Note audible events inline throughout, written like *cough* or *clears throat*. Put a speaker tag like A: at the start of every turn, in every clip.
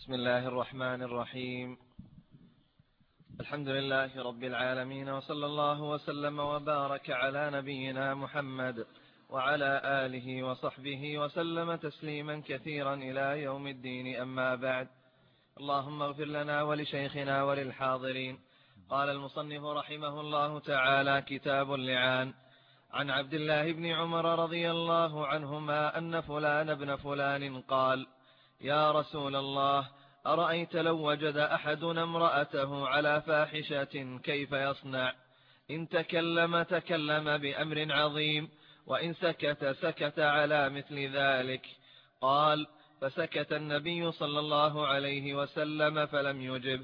A: بسم الله الرحمن الرحيم. الحمد لله رب العالمين وصلى الله وسلم وبارك على نبينا محمد وعلى آله وصحبه وسلم تسليما كثيرا إلى يوم الدين. أما بعد اللهم اغفر لنا ولشيخنا وللحاضرين. قال المصنف رحمه الله تعالى كتاب اللعان عن عبد الله بن عمر رضي الله عنهما أن فلان ابن فلان قال يا رسول الله أرأيت لو وجد أحدنا امرأته على فاحشة كيف يصنع؟ إن تكلم تكلم بأمر عظيم وإن سكت سكت على مثل ذلك. قال فسكت النبي صلى الله عليه وسلم فلم يجب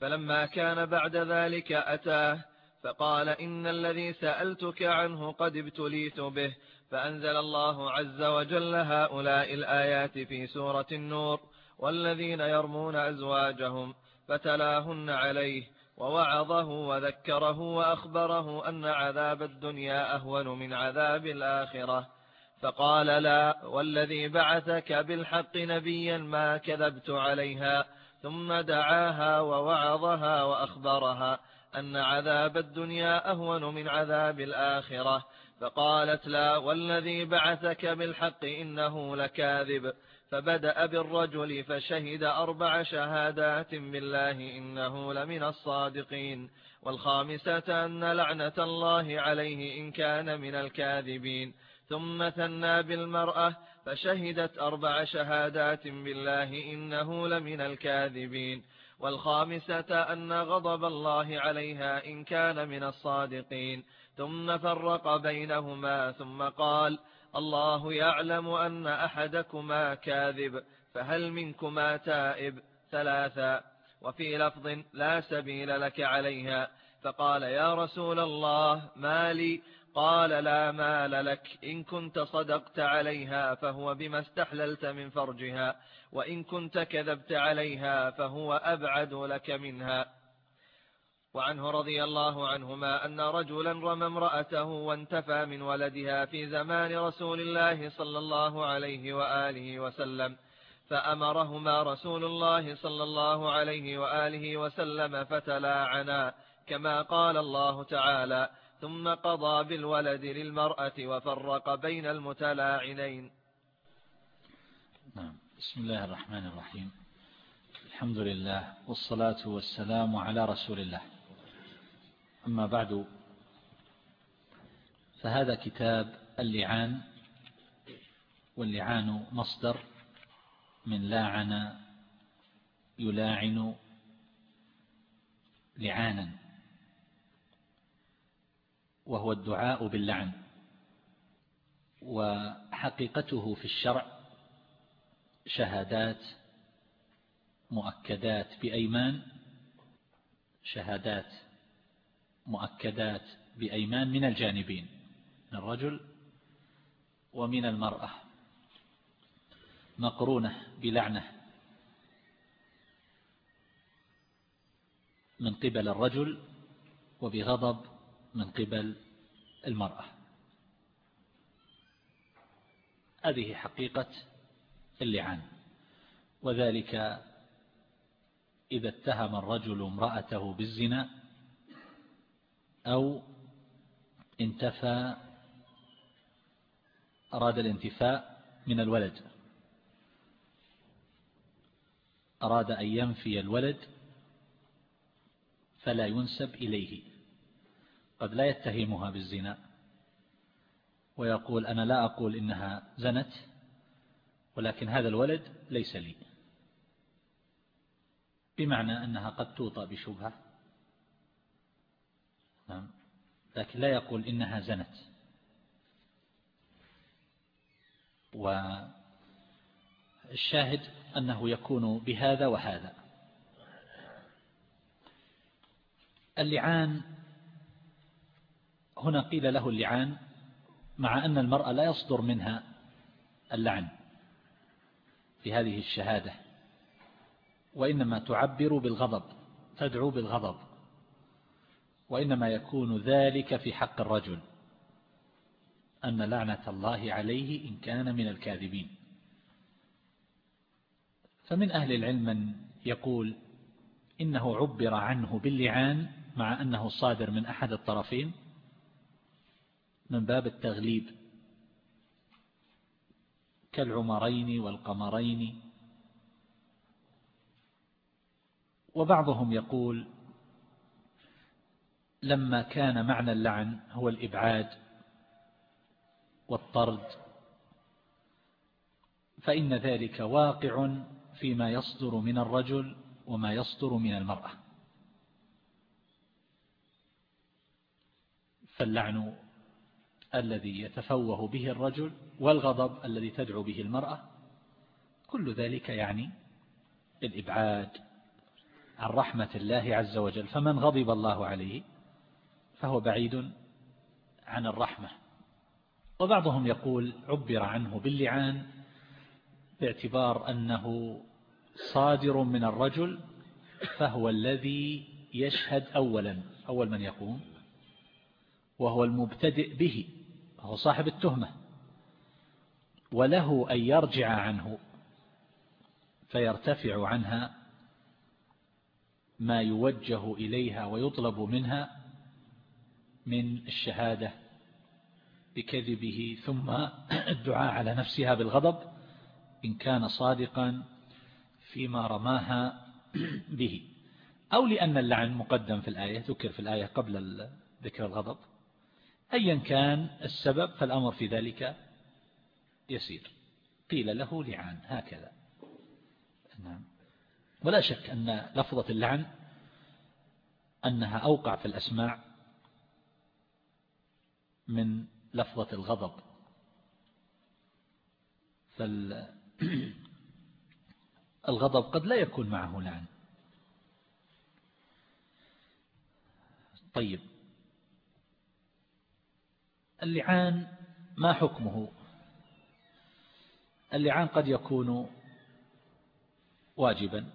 A: فلما كان بعد ذلك أتاه فقال إن الذي سألتك عنه قد ابتليت به فأنزل الله عز وجل هؤلاء الآيات في سورة النور والذين يرمون أزواجهم فتلاهن عليه ووعظه وذكره وأخبره أن عذاب الدنيا أهون من عذاب الآخرة. فقال لا والذي بعثك بالحق نبيا ما كذبت عليها ثم دعاها ووعظها وأخبرها أن عذاب الدنيا أهون من عذاب الآخرة. فقالت لا والذي بعثك بالحق إنه لكاذب. فبدأ بالرجل فشهد أربع شهادات بالله إنه لمن الصادقين. والخامسة أن لعنة الله عليه إن كان من الكاذبين. ثم ثنى بالمرأة فشهدت أربع شهادات بالله إنه لمن الكاذبين. والخامسة أن غضب الله عليها إن كان من الصادقين. ثم فرق بينهما ثم قال الله يعلم أن أحدكما كاذب فهل منكما تائب ثلاثا وفي لفظ لا سبيل لك عليها فقال يا رسول الله ما لي قال لا مال لك إن كنت صدقت عليها فهو بما استحللت من فرجها وإن كنت كذبت عليها فهو أبعد لك منها وعنه رضي الله عنهما أن رجلا رمى امرأته وانتفى من ولدها في زمان رسول الله صلى الله عليه وآله وسلم فأمرهما رسول الله صلى الله عليه وآله وسلم فتلاعنا كما قال الله تعالى ثم قضى بالولد للمرأة وفرق بين المتلاعنين.
B: نعم. بسم الله الرحمن الرحيم. الحمد لله والصلاة والسلام على رسول الله. أما بعد فهذا كتاب اللعان واللعان مصدر من لاعن يلاعن لعانا وهو الدعاء باللعن وحقيقته في الشرع شهادات مؤكدات بأيمان شهادات مؤكدات بأيمان من الجانبين من الرجل ومن المرأة مقرونة بلعنة من قبل الرجل وبغضب من قبل المرأة. هذه حقيقة اللعان. وذلك إذا اتهم الرجل امرأته بالزنا أو انتفى أراد الانتفاء من الولد. أراد أن ينفي الولد فلا ينسب إليه. قد لا يتهمها بالزنا. ويقول أنا لا أقول إنها زنت ولكن هذا الولد ليس لي. بمعنى أنها قد توطى بشبهة. نعم. لكن لا يقول إنها زنت. والشاهد أنه يكون بهذا وهذا. اللعان هنا قيل له اللعان مع أن المرأة لا يصدر منها اللعن في هذه الشهادة وإنما تعبر بالغضب تدعو بالغضب. وإنما يكون ذلك في حق الرجل أن لعنة الله عليه إن كان من الكاذبين. فمن أهل العلم من يقول إنه عبر عنه باللعان مع أنه صادر من أحد الطرفين من باب التغليب كالعمرين والقمرين. وبعضهم يقول لما كان معنى اللعن هو الإبعاد والطرد. فإن ذلك واقع فيما يصدر من الرجل وما يصدر من المرأة. فاللعن الذي يتفوه به الرجل والغضب الذي تدعو به المرأة كل ذلك يعني الإبعاد عن رحمة الله عز وجل. فمن غضب الله عليه فهو بعيد عن الرحمة. وبعضهم يقول عبر عنه باللعان باعتبار أنه صادر من الرجل فهو الذي يشهد أولا أول من يقوم وهو المبتدئ به وهو صاحب التهمة وله أن يرجع عنه فيرتفع عنها ما يوجه إليها ويطلب منها من الشهادة بكذبه ثم *coughs* الدعاء على نفسها بالغضب إن كان صادقا فيما رماها *coughs* به. أو لأن اللعن مقدم في الآية ذكر في الآية قبل ذكر الغضب. أيا كان السبب فالأمر في ذلك يسير. قيل له لعان هكذا. نعم. ولا شك أن لفظة اللعن أنها أوقع في الأسماع من لفظة الغضب. فالغضب *clears throat* قد لا يكون معه لعن. طيب. اللعان ما حكمه؟ اللعان قد يكون واجبا.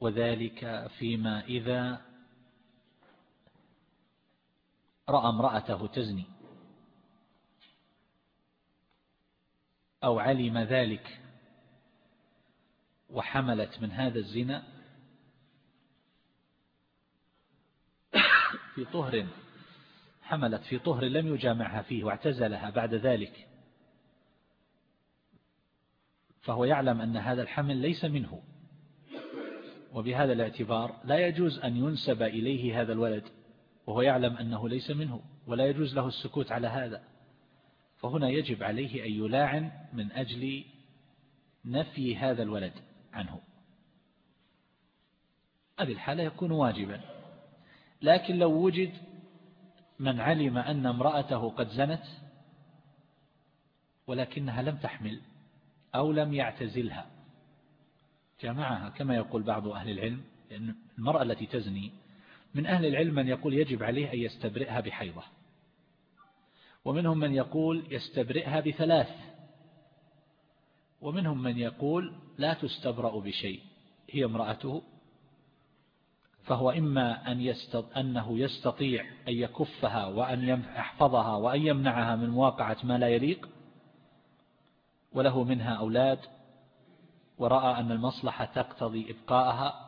B: وذلك فيما إذا رأى امرأته تزني أو علم ذلك وحملت من هذا الزنا في طهر حملت في طهر لم يجامعها فيه واعتزلها بعد ذلك. فهو يعلم أن هذا الحمل ليس منه. وبهذا الاعتبار لا يجوز أن ينسب إليه هذا الولد. وهو يعلم أنه ليس منه ولا يجوز له السكوت على هذا. فهنا يجب عليه أن يلاعن من أجل نفي هذا الولد عنه. هذه الحالة يكون واجبا. لكن لو وجد من علم أن امرأته قد زنت ولكنها لم تحمل أو لم يعتزلها. جمعها كما يقول بعض أهل العلم لأن المرأة التي تزني من أهل العلم من يقول يجب عليه أن يستبرئها بحيضة. ومنهم من يقول يستبرئها بثلاث. ومنهم من يقول لا تستبرأ بشيء. هي امرأته. فهو إما أن يستط... أنه يستطيع أن يكفها وأن يحفظها وأن يمنعها من مواقعة ما لا يليق. وله منها أولاد. ورأى أن المصلحة تقتضي إبقاءها.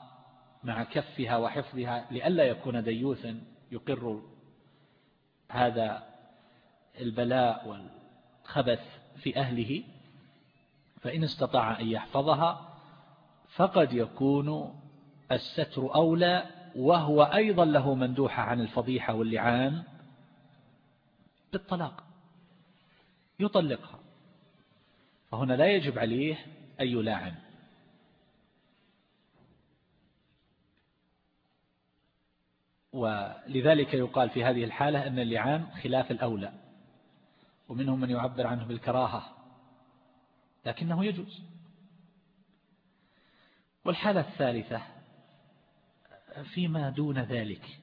B: مع كفها وحفظها لئلا يكون ديوثا يقر هذا البلاء والخبث في أهله فإن استطاع أن يحفظها فقد يكون الستر أولى وهو أيضا له مندوحة عن الفضيحة واللعان بالطلاق يطلقها. فهنا لا يجب عليه أن يلاعن. ولذلك يقال في هذه الحالة أن اللعان خلاف الأولى ومنهم من يعبر عنه بالكراهة لكنه يجوز. والحالة الثالثة فيما دون ذلك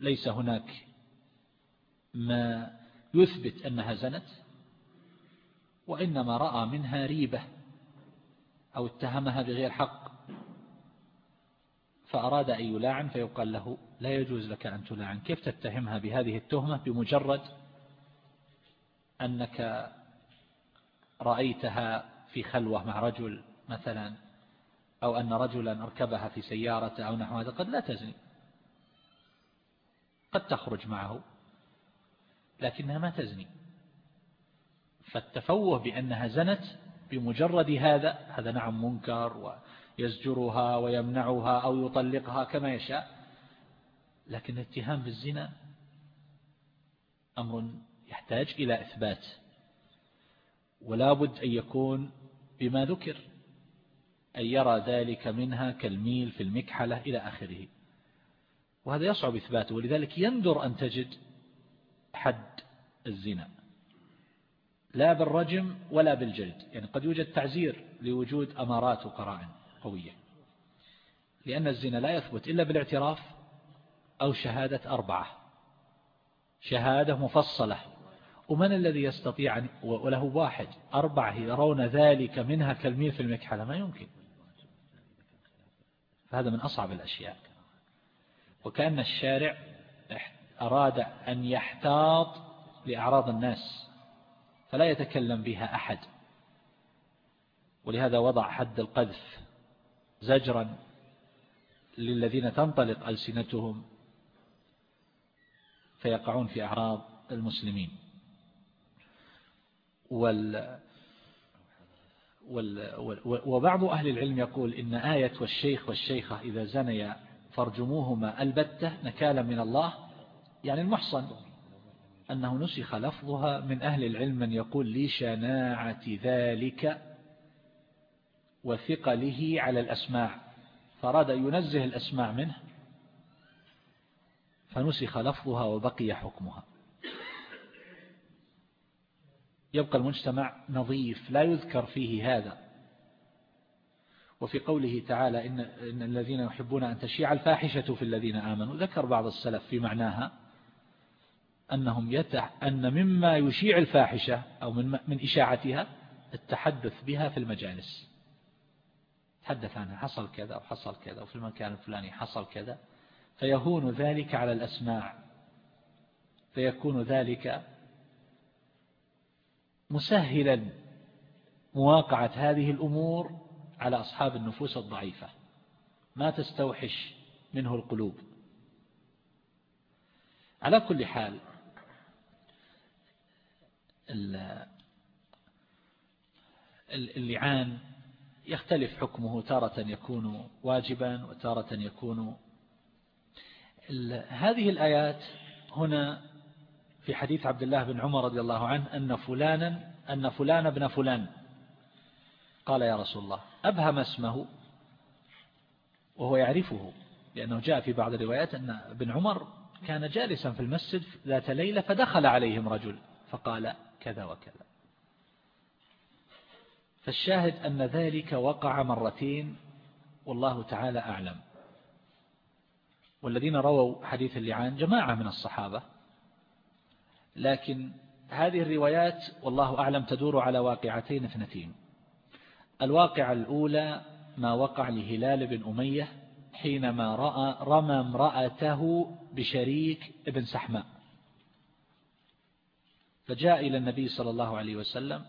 B: ليس هناك ما يثبت أنها زنت وإنما رأى منها ريبة أو اتهمها بغير حق. فأراد أن يلاعن فيقال له لا يجوز لك أن تلاعن. كيف تتهمها بهذه التهمة؟ بمجرد أنك رأيتها في خلوة مع رجل مثلا أو أن رجلا أركبها في سيارة أو نحو هذا قد لا تزني. قد تخرج معه لكنها ما تزني. فالتفوه بأنها زنت بمجرد هذا هذا نعم منكر ويزجرها ويمنعها أو يطلقها كما يشاء لكن الاتهام بالزنا أمر يحتاج إلى إثبات ولا بد أن يكون بما ذكر أن يرى ذلك منها كالميل في المكحلة إلى آخره. وهذا يصعب إثباته ولذلك يندر أن تجد حد الزنا لا بالرجم ولا بالجلد. يعني قد يوجد تعزير لوجود أمارات وقرائن. قوية. لأن الزنا لا يثبت إلا بالاعتراف أو شهادة أربعة. شهادة مفصلة. ومن الذي يستطيع وله واحد. أربعة يرون ذلك منها كالميل في المكحلة. ما يمكن. فهذا من أصعب الأشياء. وكأن الشارع أراد أن يحتاط لأعراض الناس. فلا يتكلم بها أحد. ولهذا وضع حد القذف. زجرا للذين تنطلق ألسنتهم فيقعون في أعراض المسلمين. وال وبعض أهل العلم يقول إن آية والشيخ والشيخة إذا زنيا فارجموهما ألبتة نكالا من الله يعني المحصن أنه نسخ لفظها من أهل العلم من يقول لشناعة ذلك وثقله على الأسماع فأراد أن ينزه الأسماع منه فنسخ لفظها وبقي حكمها. يبقى المجتمع نظيف لا يذكر فيه هذا. وفي قوله تعالى إن, إن الذين يحبون أن تشيع الفاحشة في الذين آمنوا ذكر بعض السلف في معناها أنهم يتح أن مما يشيع الفاحشة أو من, من إشاعتها التحدث بها في المجالس. تحدث عنها حصل كذا وحصل كذا وفي المكان الفلاني حصل كذا فيهون ذلك على الأسماع. فيكون ذلك مسهلا مواقعة هذه الأمور على أصحاب النفوس الضعيفة. ما تستوحش منه القلوب. على كل حال اللعان يختلف حكمه تارة يكون واجبا وتارة يكون. هذه الآيات هنا في حديث عبد الله بن عمر رضي الله عنه أن فلانا أن فلان ابن فلان. قال يا رسول الله أبهم اسمه وهو يعرفه لأنه جاء في بعض الروايات أن ابن عمر كان جالسا في المسجد ذات ليلة فدخل عليهم رجل فقال كذا وكذا. فالشاهد أن ذلك وقع مرتين والله تعالى أعلم. والذين رووا حديث اللعان جماعة من الصحابة. لكن هذه الروايات والله أعلم تدور على واقعتين اثنتين. الواقعة الأولى ما وقع لهلال بن أمية حينما رأى رمى امرأته بشريك ابن سحماء. فجاء إلى النبي صلى الله عليه وسلم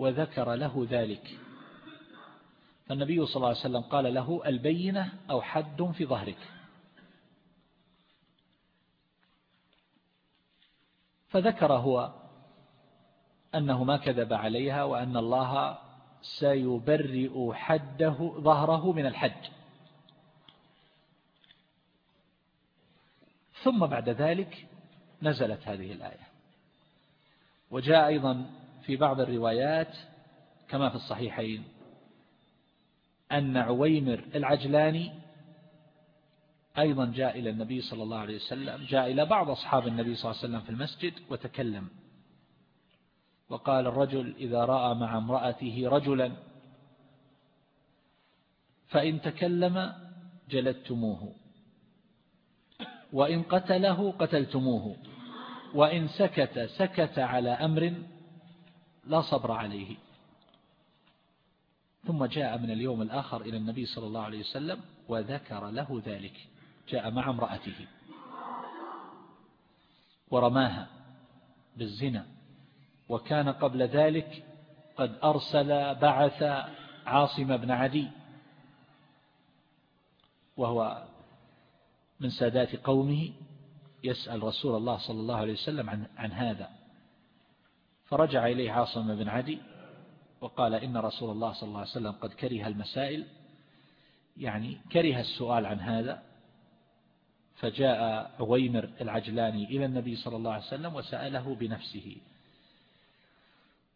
B: وذكر له ذلك. فالنبي صلى الله عليه وسلم قال له البينة أو حد في ظهرك. فذكر هو أنه ما كذب عليها وأن الله سيبرئ حده ظهره من الحج. ثم بعد ذلك نزلت هذه الآية. وجاء أيضا في بعض الروايات كما في الصحيحين أن عويمر العجلاني أيضا جاء إلى النبي صلى الله عليه وسلم جاء إلى بعض أصحاب النبي صلى الله عليه وسلم في المسجد وتكلم. وقال الرجل إذا رأى مع امرأته رجلا فإن تكلم جلدتموه وإن قتله قتلتموه وإن سكت سكت على أمر لا صبر عليه. ثم جاء من اليوم الآخر إلى النبي صلى الله عليه وسلم وذكر له ذلك. جاء مع امرأته. ورماها بالزنا. وكان قبل ذلك قد أرسل بعث عاصم بن عدي. وهو من سادات قومه يسأل رسول الله صلى الله عليه وسلم عن, عن هذا. فرجع إليه عاصم بن عدي وقال إن رسول الله صلى الله عليه وسلم قد كره المسائل يعني كره السؤال عن هذا فجاء عويمر العجلاني إلى النبي صلى الله عليه وسلم وسأله بنفسه.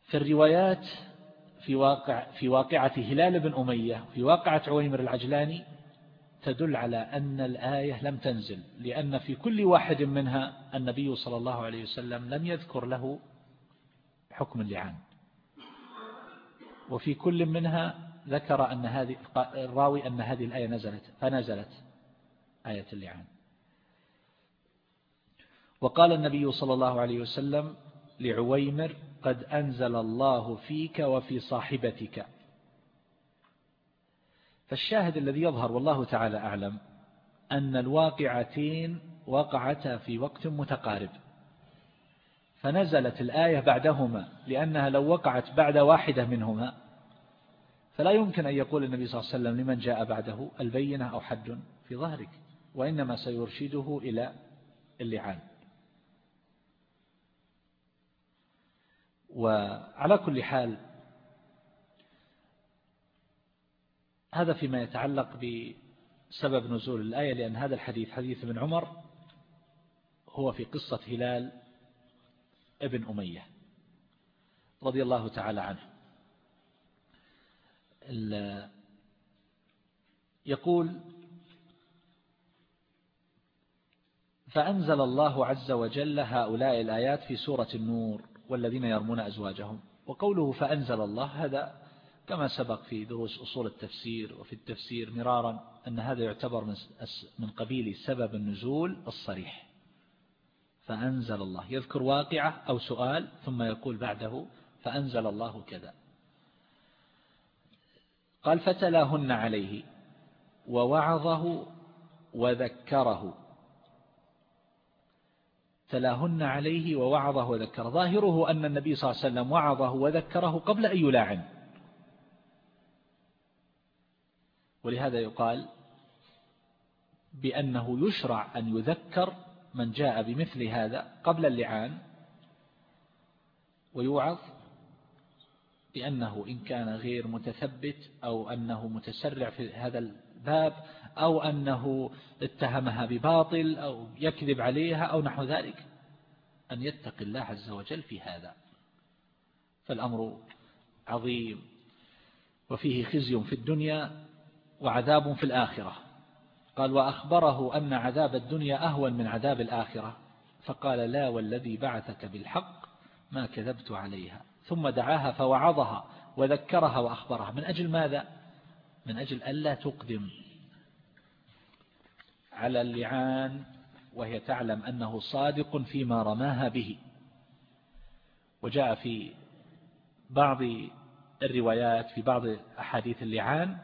B: في الروايات في واقع في واقعة هلال بن أمية في واقعة عويمر العجلاني تدل على أن الآية لم تنزل لأن في كل واحد منها النبي صلى الله عليه وسلم لم يذكر له حكم اللعان. وفي كل منها ذكر أن هذه الراوي أن هذه الآية نزلت فنزلت آية اللعان. وقال النبي صلى الله عليه وسلم لعويمر قد أنزل الله فيك وفي صاحبتك. فالشاهد الذي يظهر والله تعالى أعلم أن الواقعتين وقعتا في وقت متقارب. فنزلت الآية بعدهما لأنها لو وقعت بعد واحدة منهما. فلا يمكن أن يقول النبي صلى الله عليه وسلم لمن جاء بعده البينة أو حد في ظهرك وإنما سيرشده إلى اللعان. وعلى كل حال هذا فيما يتعلق بسبب نزول الآية لأن هذا الحديث حديث ابن عمر هو في قصة هلال ابن أمية رضي الله تعالى عنه. يقول فأنزل الله عز وجل هؤلاء الآيات في سورة النور والذين يرمون أزواجهم. وقوله فأنزل الله هذا كما سبق في دروس أصول التفسير وفي التفسير مرارا أن هذا يعتبر من قبيل سبب النزول الصريح. فأنزل الله. يذكر واقعة أو سؤال ثم يقول بعده فأنزل الله كذا. قال فتلاهن عليه ووعظه وذكره. تلاهن عليه ووعظه وذكره. ظاهره أن النبي صلى الله عليه وسلم وعظه وذكره قبل أن يلاعن. ولهذا يقال بأنه يشرع أن يذكر من جاء بمثل هذا قبل اللعان ويوعظ بأنه إن كان غير متثبت أو أنه متسرع في هذا الباب أو أنه اتهمها بباطل أو يكذب عليها أو نحو ذلك أن يتقي الله عز وجل في هذا. فالأمر عظيم وفيه خزي في الدنيا وعذاب في الآخرة. قال وأخبره أن عذاب الدنيا أهون من عذاب الآخرة. فقال لا والذي بعثك بالحق ما كذبت عليها. ثم دعاها فوعظها وذكرها وأخبرها. من أجل ماذا؟ من أجل ألا تقدم على اللعان وهي تعلم أنه صادق فيما رماها به. وجاء في بعض الروايات في بعض أحاديث اللعان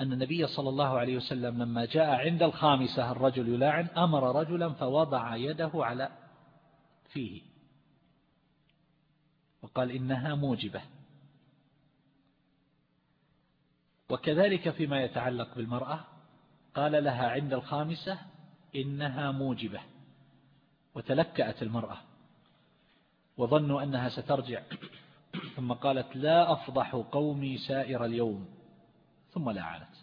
B: أن النبي صلى الله عليه وسلم لما جاء عند الخامسة الرجل يلاعن أمر رجلا فوضع يده على فيه. وقال إنها موجبة. وكذلك فيما يتعلق بالمرأة قال لها عند الخامسة إنها موجبة وتلكأت المرأة وظنوا أنها سترجع. ثم قالت لا أفضح قومي سائر اليوم. ثم لعنت.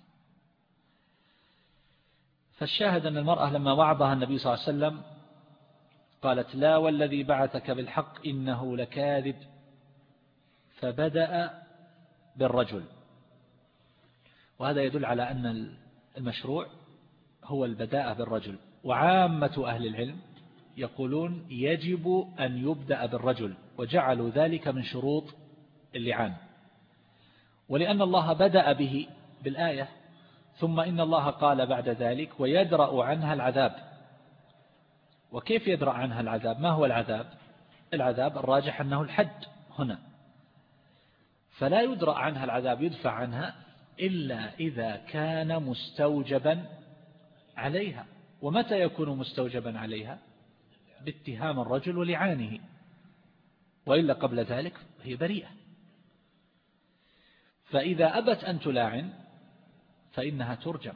B: فالشاهد أن المرأة لما وعظها النبي صلى الله عليه وسلم قالت لا والذي بعثك بالحق إنه لكاذب فبدأ بالرجل. وهذا يدل على أن المشروع هو البداء بالرجل. وعامة أهل العلم يقولون يجب أن يبدأ بالرجل وجعلوا ذلك من شروط اللعان. ولأن الله بدأ به بالآية ثم إن الله قال بعد ذلك ويدرأ عنها العذاب. وكيف يدرأ عنها العذاب؟ ما هو العذاب؟ العذاب الراجح أنه الحد هنا. فلا يدرأ عنها العذاب يدفع عنها إلا إذا كان مستوجبا عليها. ومتى يكون مستوجبا عليها؟ باتهام الرجل ولعانه. وإلا قبل ذلك هي بريئة. فإذا أبت أن تلاعن فإنها ترجم.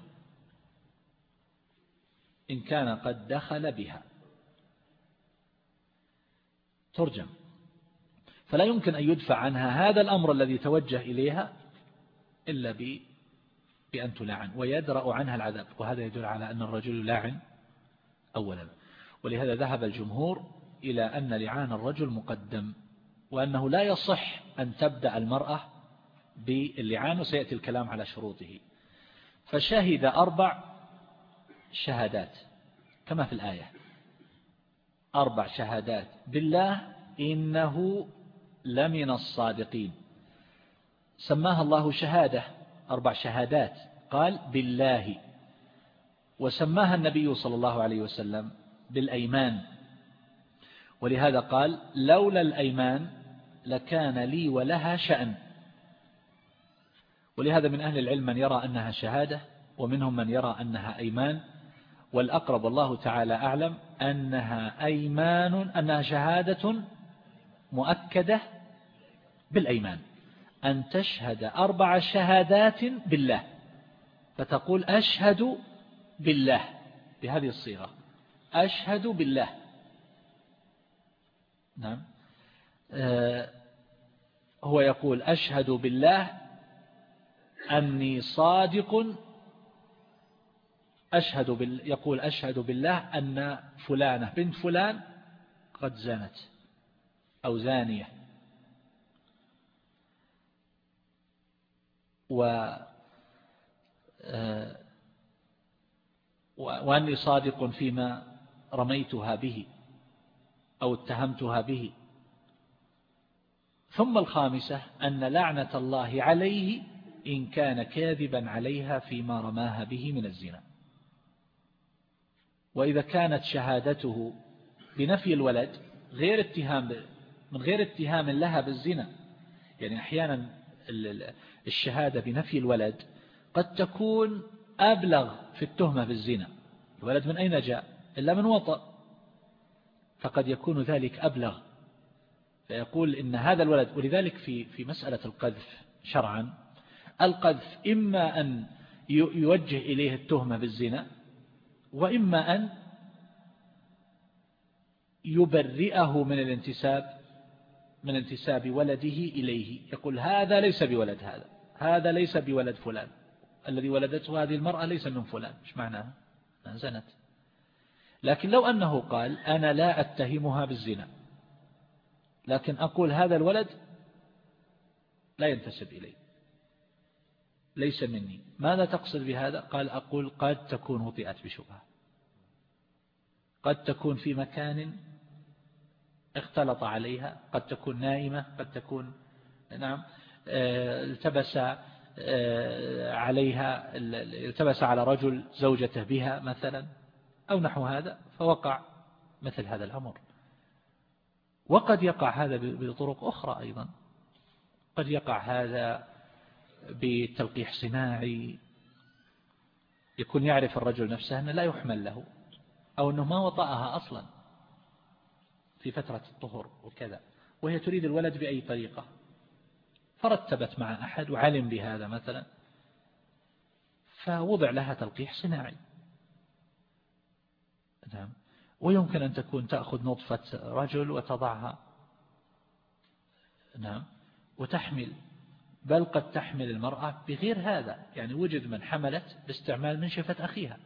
B: إن كان قد دخل بها. ترجم. فلا يمكن أن يدفع عنها هذا الأمر الذي توجه إليها إلا بأن تلاعن ويدرأ عنها العذاب. وهذا يدل على أن الرجل يلاعن أولا. ولهذا ذهب الجمهور إلى أن لعان الرجل مقدم وأنه لا يصح أن تبدأ المرأة باللعان وسيأتي الكلام على شروطه. فشهد أربع شهادات كما في الآية. أربع شهادات. بالله إنه لمن الصادقين. سماها الله شهادة أربع شهادات. قال بالله. وسماها النبي صلى الله عليه وسلم بالأيمان. ولهذا قال لولا الأيمان لكان لي ولها شأن. ولهذا من أهل العلم من يرى أنها شهادة ومنهم من يرى أنها أيمان. والأقرب والله تعالى أعلم أنها أيمان أنها شهادة مؤكدة بالأيمان. أن تشهد أربع شهادات بالله. فتقول أشهد بالله. بهذه الصيغة. أشهد بالله. نعم. آه، هو يقول أشهد بالله أني صادق أشهد بال يقول أشهد بالله أن فلانة بنت فلان قد زانت أو زانية. و آه، وأني صادق فيما رميتها به أو اتهمتها به. ثم الخامسة أن لعنة الله عليه إن كان كاذبا عليها فيما رماها به من الزنا. وإذا كانت شهادته بنفي الولد غير اتهام من غير اتهام لها بالزنا يعني أحيانا الشهادة بنفي الولد قد تكون أبلغ في التهمة بالزنا. الولد من أين جاء؟ إلا من وطأ. فقد يكون ذلك أبلغ. فيقول إن هذا الولد ولذلك في في مسألة القذف شرعا القذف إما أن يوجه إليه التهمة بالزنا وإما أن يبرئه من الانتساب من انتساب ولده إليه. يقول هذا ليس بولد هذا هذا ليس بولد فلان. الذي ولدته هذه المرأة ليس من فلان. إيش معناها؟ زنت. لكن لو أنه قال أنا لا أتهمها بالزنا لكن أقول هذا الولد لا ينتسب إلي ليس مني. ماذا تقصد بهذا؟ قال أقول قد تكون وطئت بشبهة. قد تكون في مكان اختلط عليها قد تكون نائمة قد تكون نعم آه، التبس آه، عليها التبس على رجل زوجته بها مثلا أو نحو هذا فوقع مثل هذا الأمر. وقد يقع هذا بطرق أخرى أيضا. قد يقع هذا بتلقيح صناعي. يكون يعرف الرجل نفسه أنه لا يحمل له أو أنه ما وطأها أصلا في فترة الطهر وكذا. وهي تريد الولد بأي طريقة. فرتبت مع أحد وعلم بهذا مثلا. فوضع لها تلقيح صناعي. نعم. ويمكن أن تكون تأخذ نطفة رجل وتضعها. نعم. وتحمل. بل قد تحمل المرأة بغير هذا يعني وجد من حملت باستعمال منشفة أخيها.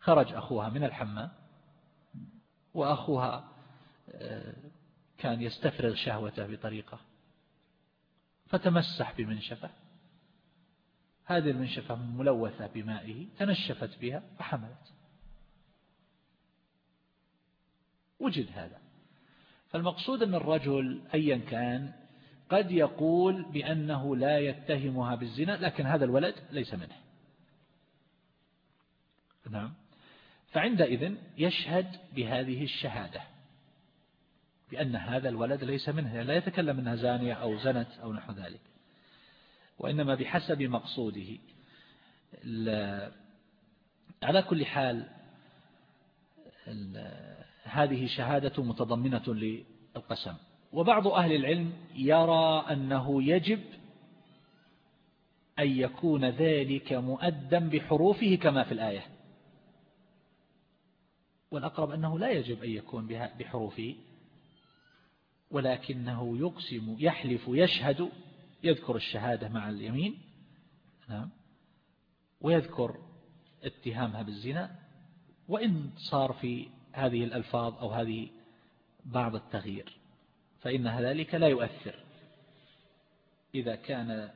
B: خرج أخوها من الحمام وأخوها آه، كان يستفرغ شهوته بطريقة فتمسح بمنشفة. هذه المنشفة ملوثة بمائه تنشفت بها فحملت وجد هذا. فالمقصود أن الرجل أيا كان قد يقول بأنه لا يتهمها بالزنا لكن هذا الولد ليس منه. نعم. فعندئذ يشهد بهذه الشهادة بأن هذا الولد ليس منه لا يتكلم أنها زانية أو زنت أو نحو ذلك وإنما بحسب مقصوده. على كل حال هذه شهادة متضمنة للقسم. وبعض أهل العلم يرى أنه يجب أن يكون ذلك مؤدا بحروفه كما في الآية. والأقرب أنه لا يجب أن يكون بحروفه ولكنه يقسم يحلف يشهد يذكر الشهادة مع اليمين نعم ويذكر اتهامها بالزنا. وإن صار في هذه الألفاظ أو هذه بعض التغيير. فإن ذلك لا يؤثر. إذا كان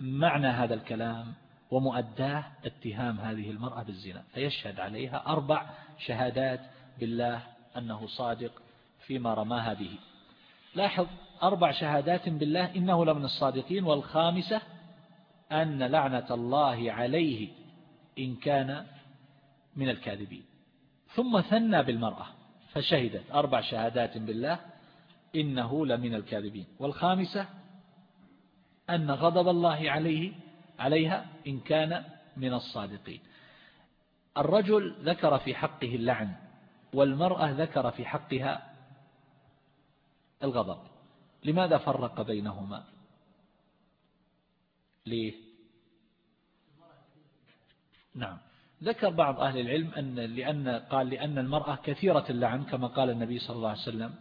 B: معنى هذا الكلام ومؤداه اتهام هذه المرأة بالزنا فيشهد عليها أربع شهادات بالله أنه صادق فيما رماها به. لاحظ أربع شهادات بالله إنه لمن الصادقين والخامسة أن لعنة الله عليه إن كان من الكاذبين. ثم ثنى بالمرأة فشهدت أربع شهادات بالله إنه لمن الكاذبين. والخامسة أن غضب الله عليه عليها إن كان من الصادقين. الرجل ذكر في حقه اللعن والمرأة ذكر في حقها الغضب. لماذا فرق بينهما؟ ليه؟ نعم. ذكر بعض أهل العلم أن لأن قال لأن المرأة كثيرة اللعن كما قال النبي صلى الله عليه وسلم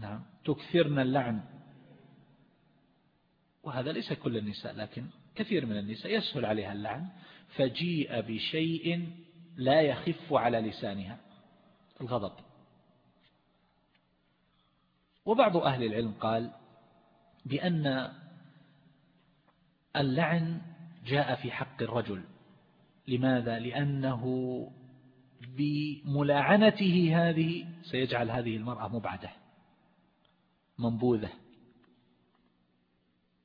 B: نعم. تكثرن اللعن. وهذا ليس كل النساء لكن كثير من النساء يسهل عليها اللعن فجيء بشيء لا يخف على لسانها. الغضب. وبعض أهل العلم قال بأن اللعن جاء في حق الرجل. لماذا؟ لأنه بملاعنته هذه سيجعل هذه المرأة مبعدة. منبوذة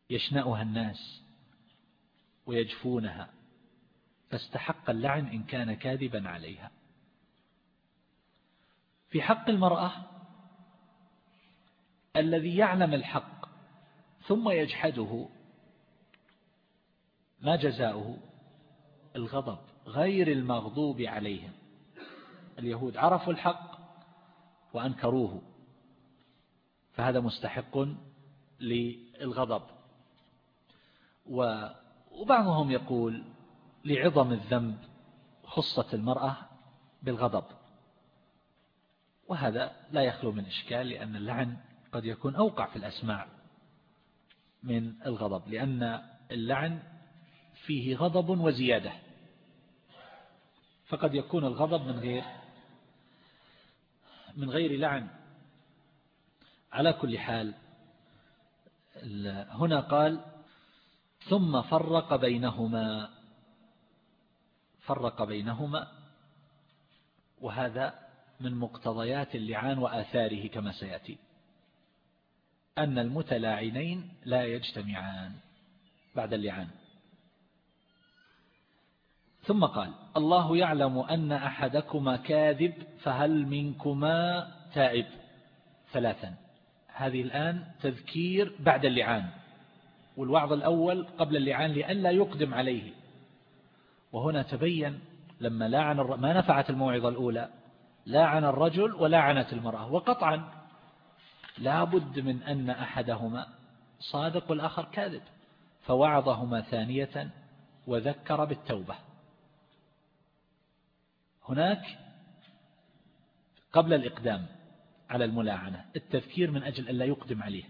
B: يشنأها الناس ويجفونها فاستحق اللعن إن كان كاذبا عليها. في حق المرأة الذي يعلم الحق ثم يجحده ما جزاؤه؟ الغضب غير المغضوب عليهم. اليهود عرفوا الحق وأنكروه. فهذا مستحق للغضب. وبعضهم يقول لعظم الذنب خصت المرأة بالغضب. وهذا لا يخلو من إشكال لأن اللعن قد يكون أوقع في الأسماع من الغضب لأن اللعن فيه غضب وزيادة. فقد يكون الغضب من غير من غير لعن. على كل حال هنا قال ثم فرق بينهما. فرق بينهما وهذا من مقتضيات اللعان وآثاره كما سيأتي أن المتلاعنين لا يجتمعان بعد اللعان. ثم قال الله يعلم أن أحدكما كاذب فهل منكما تائب؟ ثلاثا. هذه الآن تذكير بعد اللعان والوعظ الأول قبل اللعان لئلا يقدم عليه. وهنا تبين لما لاعن ما نفعت الموعظة الأولى لاعن الرجل ولاعنت المرأة. وقطعا لا بد من أن أحدهما صادق والآخر كاذب فوعظهما ثانية وذكر بالتوبة. هناك قبل الإقدام على الملاعنة. التذكير من أجل أن لا يقدم عليه.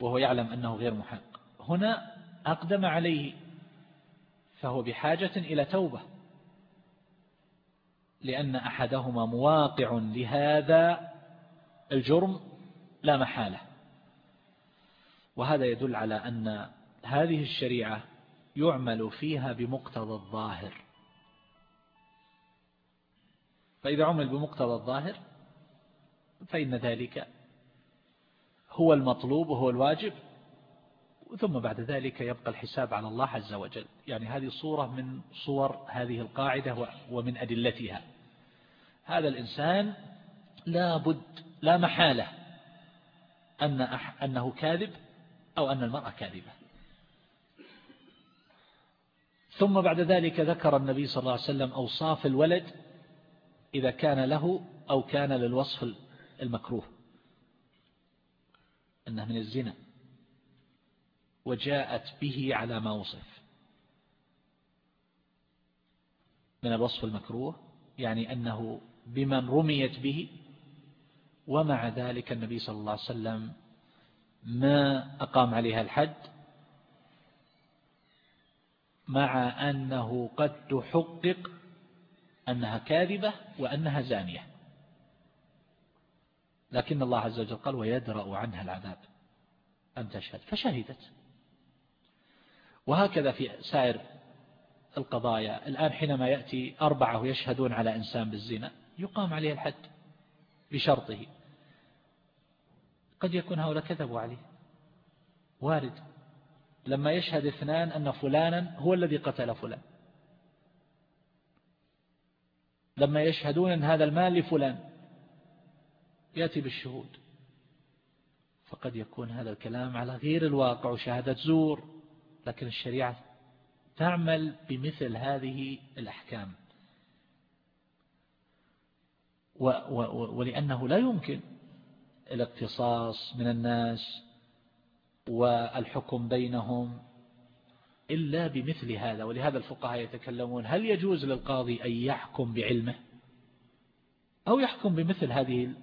B: وهو يعلم أنه غير محق. هنا أقدم عليه فهو بحاجة إلى توبة. لأن أحدهما مواقع لهذا الجرم لا محالة. وهذا يدل على أن هذه الشريعة يعمل فيها بمقتضى الظاهر. فإذا عمل بمقتضى الظاهر فإن ذلك هو المطلوب وهو الواجب ثم بعد ذلك يبقى الحساب على الله عز وجل. يعني هذه صورة من صور هذه القاعدة ومن أدلتها. هذا الإنسان لا بد لا محالة أن أنه كاذب أو أن المرأة كاذبة. ثم بعد ذلك ذكر النبي صلى الله عليه وسلم أوصاف الولد إذا كان له أو كان للوصف المكروه أنه من الزنا وجاءت به على ما وصف. من الوصف المكروه يعني أنه بمن رميت به ومع ذلك النبي صلى الله عليه وسلم ما أقام عليها الحد مع أنه قد تحقق أنها كاذبة وأنها زانية. لكن الله عز وجل قال ويدرأ عنها العذاب. أن تشهد؟ فشهدت. وهكذا في سائر القضايا. الآن حينما يأتي أربعة يشهدون على إنسان بالزنا يقام عليه الحد بشرطه. قد يكون هؤلاء كذبوا عليه. وارد. لما يشهد اثنان أن فلانا هو الذي قتل فلان. لما يشهدون أن هذا المال لفلان يأتي بالشهود. فقد يكون هذا الكلام على غير الواقع وشهادة زور. لكن الشريعة تعمل بمثل هذه الأحكام. ولأنه لا يمكن الاقتصاص من الناس والحكم بينهم إلا بمثل هذا. ولهذا الفقهاء يتكلمون هل يجوز للقاضي أن يحكم بعلمه أو يحكم بمثل هذه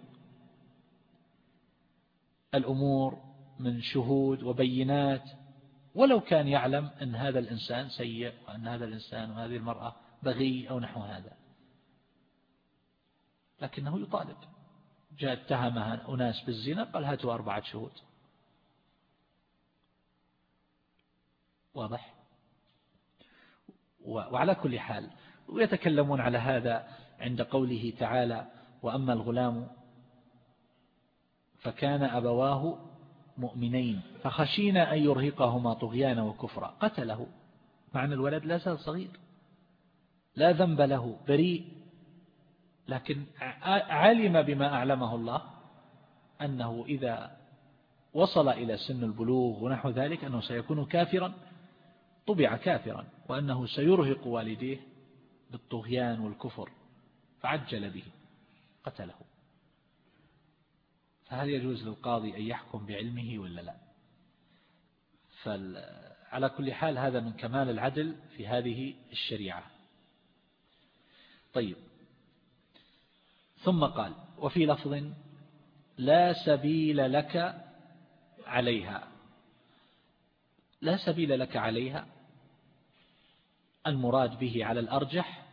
B: الأمور من شهود وبينات ولو كان يعلم أن هذا الإنسان سيء وأن هذا الإنسان وهذه المرأة بغي أو نحو هذا. لكنه يطالب. جاء اتهمها أناس بالزنا قال هاتوا أربعة شهود. واضح؟ وعلى كل حال ويتكلمون على هذا عند قوله تعالى وأما الغلام فكان أبواه مؤمنين فخشينا أن يرهقهما طغيانا وكفرا. قتله. مع أن الولد لا زال صغير. لا ذنب له بريء. لكن علم بما أعلمه الله أنه إذا وصل إلى سن البلوغ ونحو ذلك أنه سيكون كافرا طبع كافرا وأنه سيرهق والديه بالطغيان والكفر فعجل به قتله. فهل يجوز للقاضي أن يحكم بعلمه ولا لا؟ فعلى كل حال هذا من كمال العدل في هذه الشريعة. طيب. ثم قال وفي لفظ لا سبيل لك عليها. لا سبيل لك عليها المراد به على الأرجح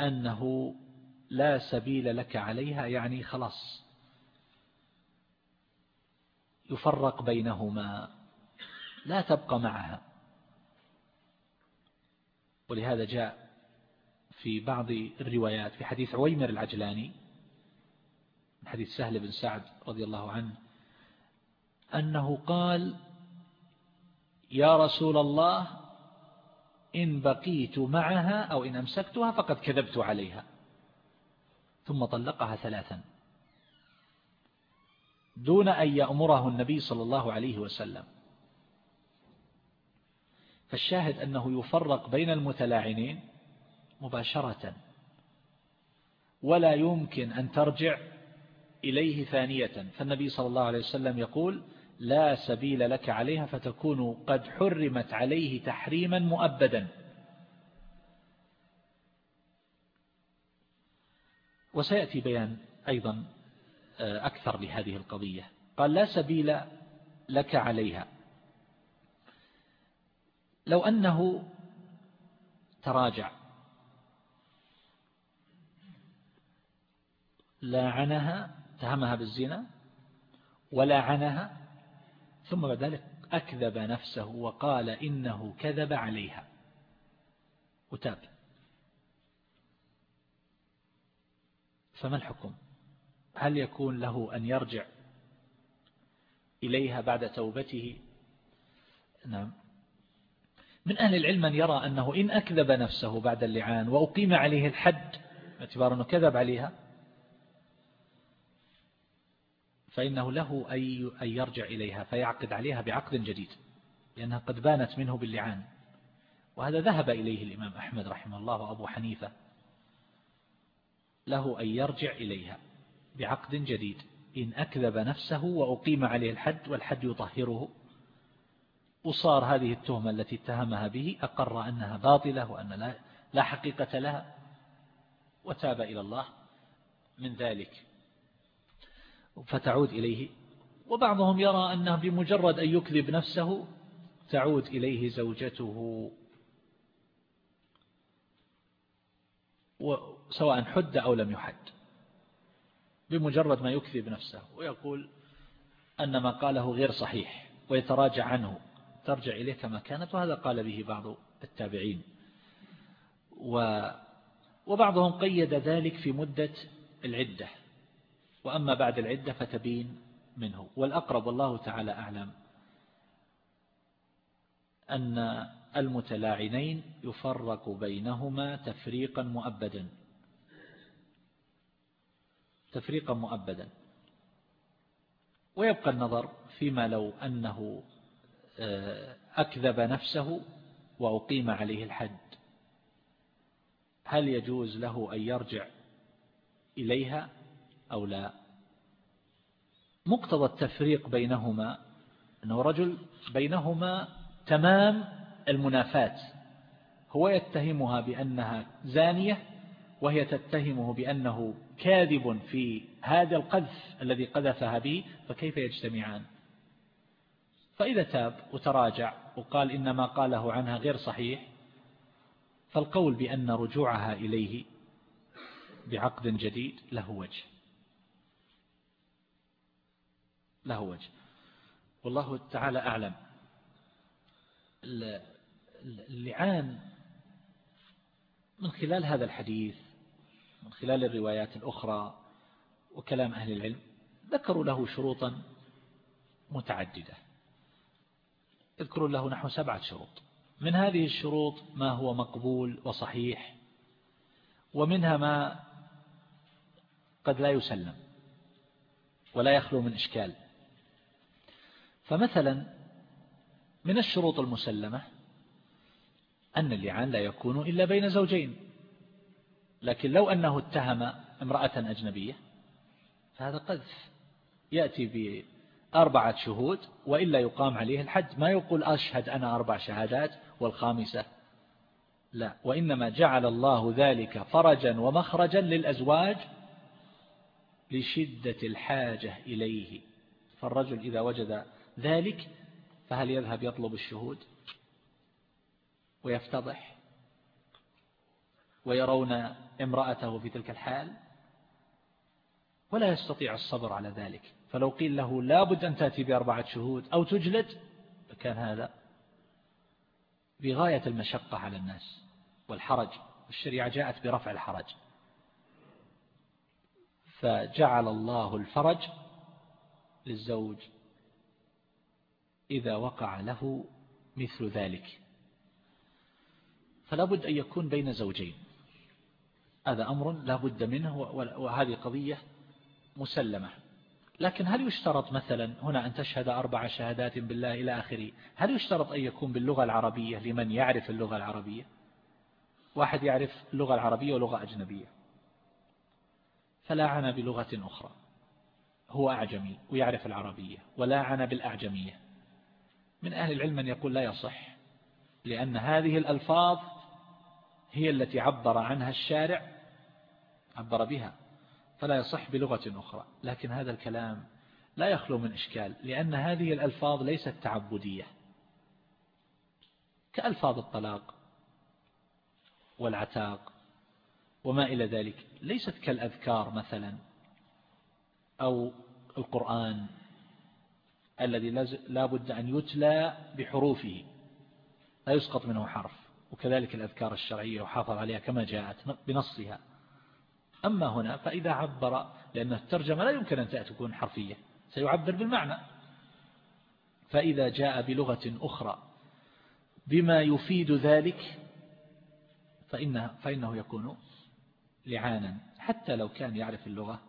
B: أنه لا سبيل لك عليها يعني خلاص يفرق بينهما. لا تبقى معها. ولهذا جاء في بعض الروايات في حديث عويمر العجلاني حديث سهل بن سعد رضي الله عنه أنه قال يا رسول الله إن بقيت معها أو إن أمسكتها فقد كذبت عليها. ثم طلقها ثلاثا. دون أن يأمره النبي صلى الله عليه وسلم. فالشاهد أنه يفرق بين المتلاعنين مباشرة ولا يمكن أن ترجع إليه ثانية. فالنبي صلى الله عليه وسلم يقول لا سبيل لك عليها فتكون قد حرمت عليه تحريما مؤبدا. وسيأتي بيان أيضا أكثر لهذه القضية. قال لا سبيل لك عليها. لو أنه تراجع لاعنها اتهمها بالزنا ولعنها ثم بعد ذلك أكذب نفسه وقال إنه كذب عليها. وتاب. فما الحكم؟ هل يكون له أن يرجع إليها بعد توبته؟ نعم. من أهل العلم من يرى أنه إن أكذب نفسه بعد اللعان وأقيم عليه الحد باعتبار أنه كذب عليها فإنه له أن يرجع إليها فيعقد عليها بعقد جديد لأنها قد بانت منه باللعان. وهذا ذهب إليه الإمام أحمد رحمه الله وأبو حنيفة له أن يرجع إليها. بعقد جديد. إن أكذب نفسه وأقيم عليه الحد والحد يطهره. وصار هذه التهمة التي اتهمها به أقر أنها باطلة وأن لا, لا حقيقة لها. وتاب إلى الله من ذلك. فتعود إليه. وبعضهم يرى أنه بمجرد أن يكذب نفسه تعود إليه زوجته. سواء حد أو لم يحد. بمجرد ما يكذب نفسه ويقول أن ما قاله غير صحيح ويتراجع عنه. ترجع إليه كما كانت وهذا قال به بعض التابعين. و وبعضهم قيد ذلك في مدة العدة. وأما بعد العدة فتبين منه. والأقرب والله تعالى أعلم أن المتلاعنين يفرق بينهما تفريقا مؤبدا. تفريقا مؤبدا. ويبقى النظر فيما لو أنه آه، أكذب نفسه وأقيم عليه الحد. هل يجوز له أن يرجع إليها أو لا؟ مقتضى التفريق بينهما أنه رجل بينهما تمام المنافات. هو يتهمها بأنها زانية وهي تتهمه بأنه كاذب في هذا القذف الذي قذفها به فكيف يجتمعان؟ فإذا تاب وتراجع وقال إن ما قاله عنها غير صحيح فالقول بأن رجوعها إليه بعقد جديد له وجه. له وجه. والله تعالى أعلم. اللعان من خلال هذا الحديث من خلال الروايات الأخرى وكلام أهل العلم ذكروا له شروطا متعددة. يذكرون له نحو سبعة شروط. من هذه الشروط ما هو مقبول وصحيح ومنها ما قد لا يسلم ولا يخلو من إشكال. فمثلا من الشروط المسلمة أن اللعان لا يكون إلا بين زوجين. لكن لو أنه اتهم امرأة أجنبية فهذا قذف. يأتي بأربعة شهود وإلا يقام عليه الحد ما يقول أشهد أنا أربع شهادات والخامسة؟ لا. وإنما جعل الله ذلك فرجا ومخرجا للأزواج لشدة الحاجة إليه. فالرجل إذا وجد ذلك فهل يذهب يطلب الشهود؟ ويفتضح. ويرون امرأته في تلك الحال ولا يستطيع الصبر على ذلك. فلو قيل له لابد أن تأتي بأربعة شهود أو تجلد فكان هذا بغاية المشقة على الناس والحرج. الشريعة جاءت برفع الحرج. فجعل الله الفرج للزوج إذا وقع له مثل ذلك. فلا بد أن يكون بين زوجين. هذا أمر لا بد منه وهذه قضية مسلمة. لكن هل يشترط مثلا هنا أن تشهد أربع شهادات بالله إلى آخره؟ هل يشترط أن يكون باللغة العربية لمن يعرف اللغة العربية؟ واحد يعرف اللغة العربية ولغة أجنبية. فلاعن بلغة أخرى. هو أعجمي ويعرف العربية ولاعن بالأعجمية. من أهل العلم من يقول لا يصح لأن هذه الألفاظ هي التي عبر عنها الشارع عبر بها فلا يصح بلغة أخرى. لكن هذا الكلام لا يخلو من إشكال لأن هذه الألفاظ ليست تعبدية كألفاظ الطلاق والعتاق وما إلى ذلك ليست كالأذكار مثلا أو القرآن الذي لا بد أن يتلى بحروفه لا يسقط منه حرف. وكذلك الأذكار الشرعية وحافظ عليها كما جاءت بنصها. أما هنا فإذا عبر لأن الترجمة لا يمكن أن تكون حرفية سيعبر بالمعنى. فإذا جاء بلغة أخرى بما يفيد ذلك فإنه, فإنه يكون لعانا حتى لو كان يعرف اللغة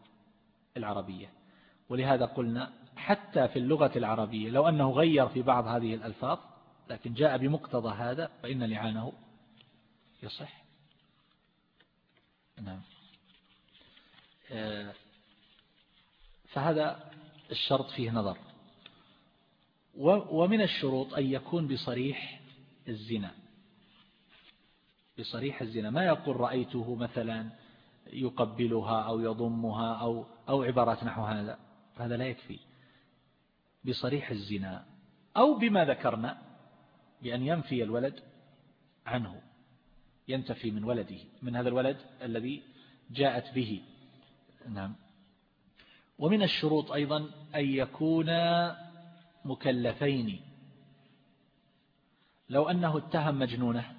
B: العربية. ولهذا قلنا حتى في اللغة العربية لو أنه غير في بعض هذه الألفاظ لكن جاء بمقتضى هذا فإن لعانه يصح. نعم. آه، فهذا الشرط فيه نظر. ومن الشروط أن يكون بصريح الزنا. بصريح الزنا. ما يقول رأيته مثلا يقبلها أو يضمها أو, أو عبارات نحو هذا. هذا لا يكفي. بصريح الزنا. أو بما ذكرنا بأن ينفي الولد عنه ينتفي من ولده من هذا الولد الذي جاءت به. نعم. ومن الشروط أيضا أن يكونا مكلفين. لو أنه اتهم مجنونة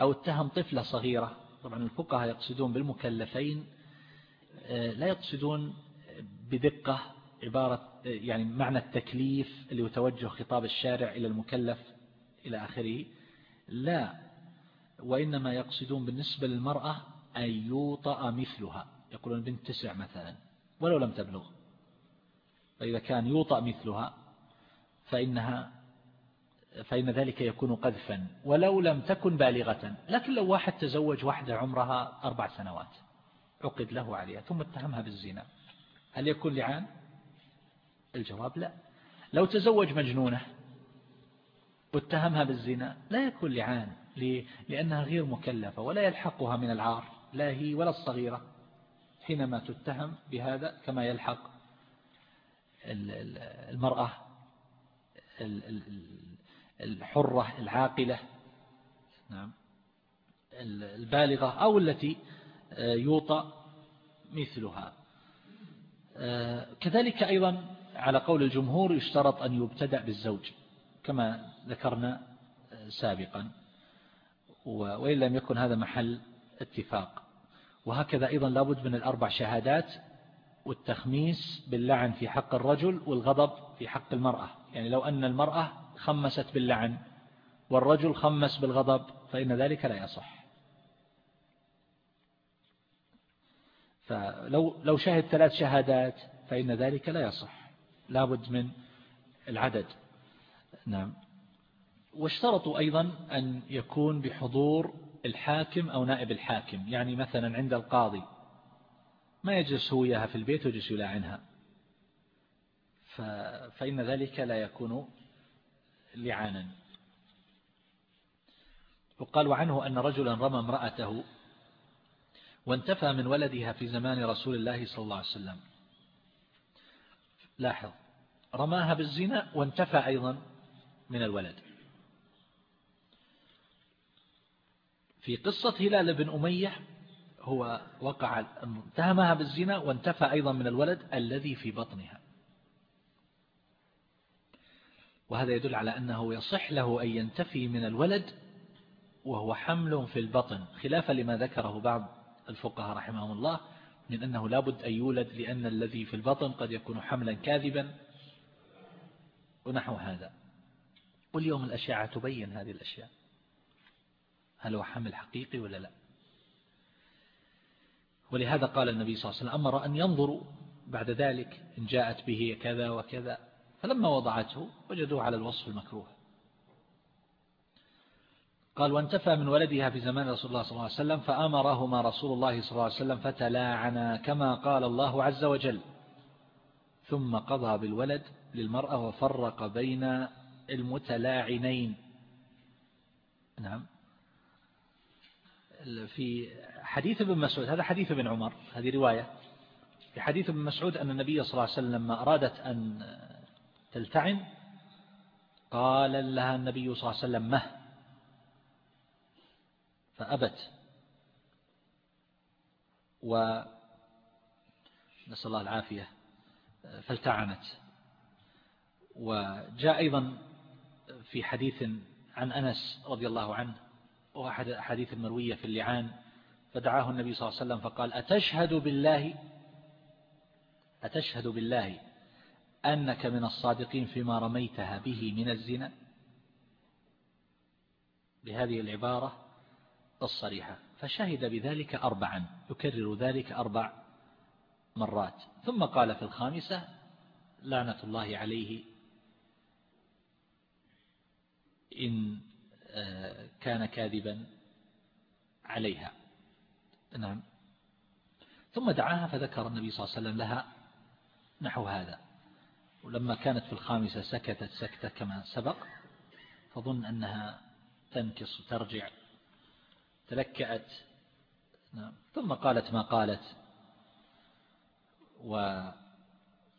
B: أو اتهم طفلة صغيرة طبعا الفقهاء يقصدون بالمكلفين آه، لا يقصدون بدقة عبارة يعني معنى التكليف اللي يتوجه خطاب الشارع إلى المكلف إلى آخره. لا وإنما يقصدون بالنسبة للمرأة أن يوطأ مثلها. يقولون بنت تسع مثلا ولو لم تبلغ. فإذا كان يوطأ مثلها فإنها فإن ذلك يكون قذفا ولو لم تكن بالغة. لكن لو واحد تزوج واحدة عمرها أربع سنوات عقد له عليها ثم اتهمها بالزنا. هل يكون لعان؟ الجواب لا. لو تزوج مجنونة واتهمها بالزنا لا يكون لعان لأنها غير مكلفة ولا يلحقها من العار لا هي ولا الصغيرة حينما تتهم بهذا كما يلحق المرأة الحرة العاقلة نعم البالغة أو التي آه، يوطى مثلها. آه، كذلك أيضا على قول الجمهور يشترط أن يبتدأ بالزوج كما ذكرنا آه، سابقا. وإن لم يكن هذا محل اتفاق. وهكذا أيضا لابد من الأربع شهادات والتخميس باللعن في حق الرجل والغضب في حق المرأة. يعني لو أن المرأة خمست باللعن والرجل خمس بالغضب فإن ذلك لا يصح. فلو لو شهد ثلاث شهادات فإن ذلك لا يصح. لابد من العدد. نعم. واشترطوا أيضا أن يكون بحضور الحاكم أو نائب الحاكم يعني مثلا عند القاضي. ما يجلس هو إياها في البيت ويجلس يلاعنها فإن ذلك لا يكون لعانا. وقال وعنه أن رجلا رمى امرأته وانتفى من ولدها في زمان رسول الله صلى الله عليه وسلم. لاحظ. رماها بالزنا وانتفى أيضا من الولد. في قصة هلال بن أمية هو وقع اتهمها بالزنا وانتفى أيضا من الولد الذي في بطنها. وهذا يدل على أنه يصح له أن ينتفي من الولد وهو حمل في البطن خلافا لما ذكره بعض الفقهاء رحمهم الله من أنه لابد أن يولد لأن الذي في البطن قد يكون حملا كاذبا ونحو هذا. واليوم الأشعة تبين هذه الأشياء. هل هو حمل حقيقي ولا لا؟ ولهذا قال النبي صلى الله عليه وسلم أمر أن ينظروا بعد ذلك إن جاءت به كذا وكذا. فلما وضعته وجدوه على الوصف المكروه. قال وانتفى من ولدها في زمان رسول الله صلى الله عليه وسلم فأمرهما رسول الله صلى الله عليه وسلم فتلاعنا كما قال الله عز وجل. ثم قضى بالولد للمرأة وفرق بين المتلاعنين. نعم. في حديث ابن مسعود هذا حديث ابن عمر هذه رواية. في حديث ابن مسعود أن النبي صلى الله عليه وسلم لما أرادت أن تلتعن قال لها النبي صلى الله عليه وسلم مه. فأبت. ونسأل الله العافية. فالتعنت. وجاء أيضا في حديث عن أنس رضي الله عنه وأحد أحاديث المروية في اللعان فدعاه النبي صلى الله عليه وسلم فقال أتشهد بالله أتشهد بالله أنك من الصادقين فيما رميتها به من الزنا؟ بهذه العبارة الصريحة. فشهد بذلك أربعا يكرر ذلك أربع مرات. ثم قال في الخامسة لعنة الله عليه إن آه، كان كاذبا عليها. نعم. ثم دعاها فذكر النبي صلى الله عليه وسلم لها نحو هذا. ولما كانت في الخامسة سكتت سكتة كما سبق فظن أنها تنكص وترجع تلكأت. نعم. ثم قالت ما قالت. و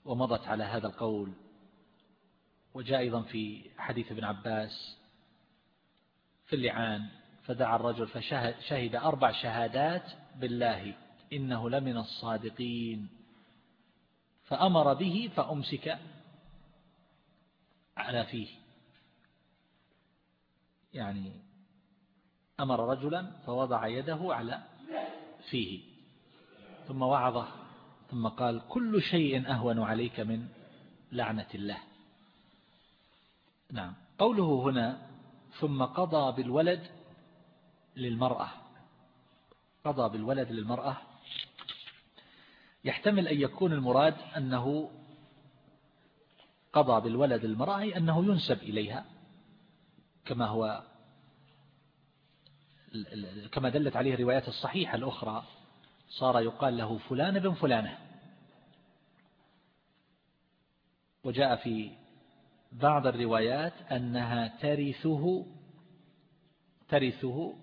B: ومضت على هذا القول. وجاء أيضا في حديث ابن عباس في اللعان فدعا الرجل فشهد أربع شهادات بالله إنه لمن الصادقين. فأمر به فأمسك على فيه. يعني أمر رجلا فوضع يده على فيه. ثم وعظه ثم قال كل شيء أهون عليك من لعنة الله. نعم. قوله هنا ثم قضى بالولد للمرأة. قضى بالولد للمرأة. يحتمل أن يكون المراد أنه قضى بالولد للمرأة أي أنه ينسب إليها كما هو كما دلت عليه الروايات الصحيحة الأخرى. صار يقال له فلان بن فلانة. وجاء في بعض الروايات أنها ترثه ترثه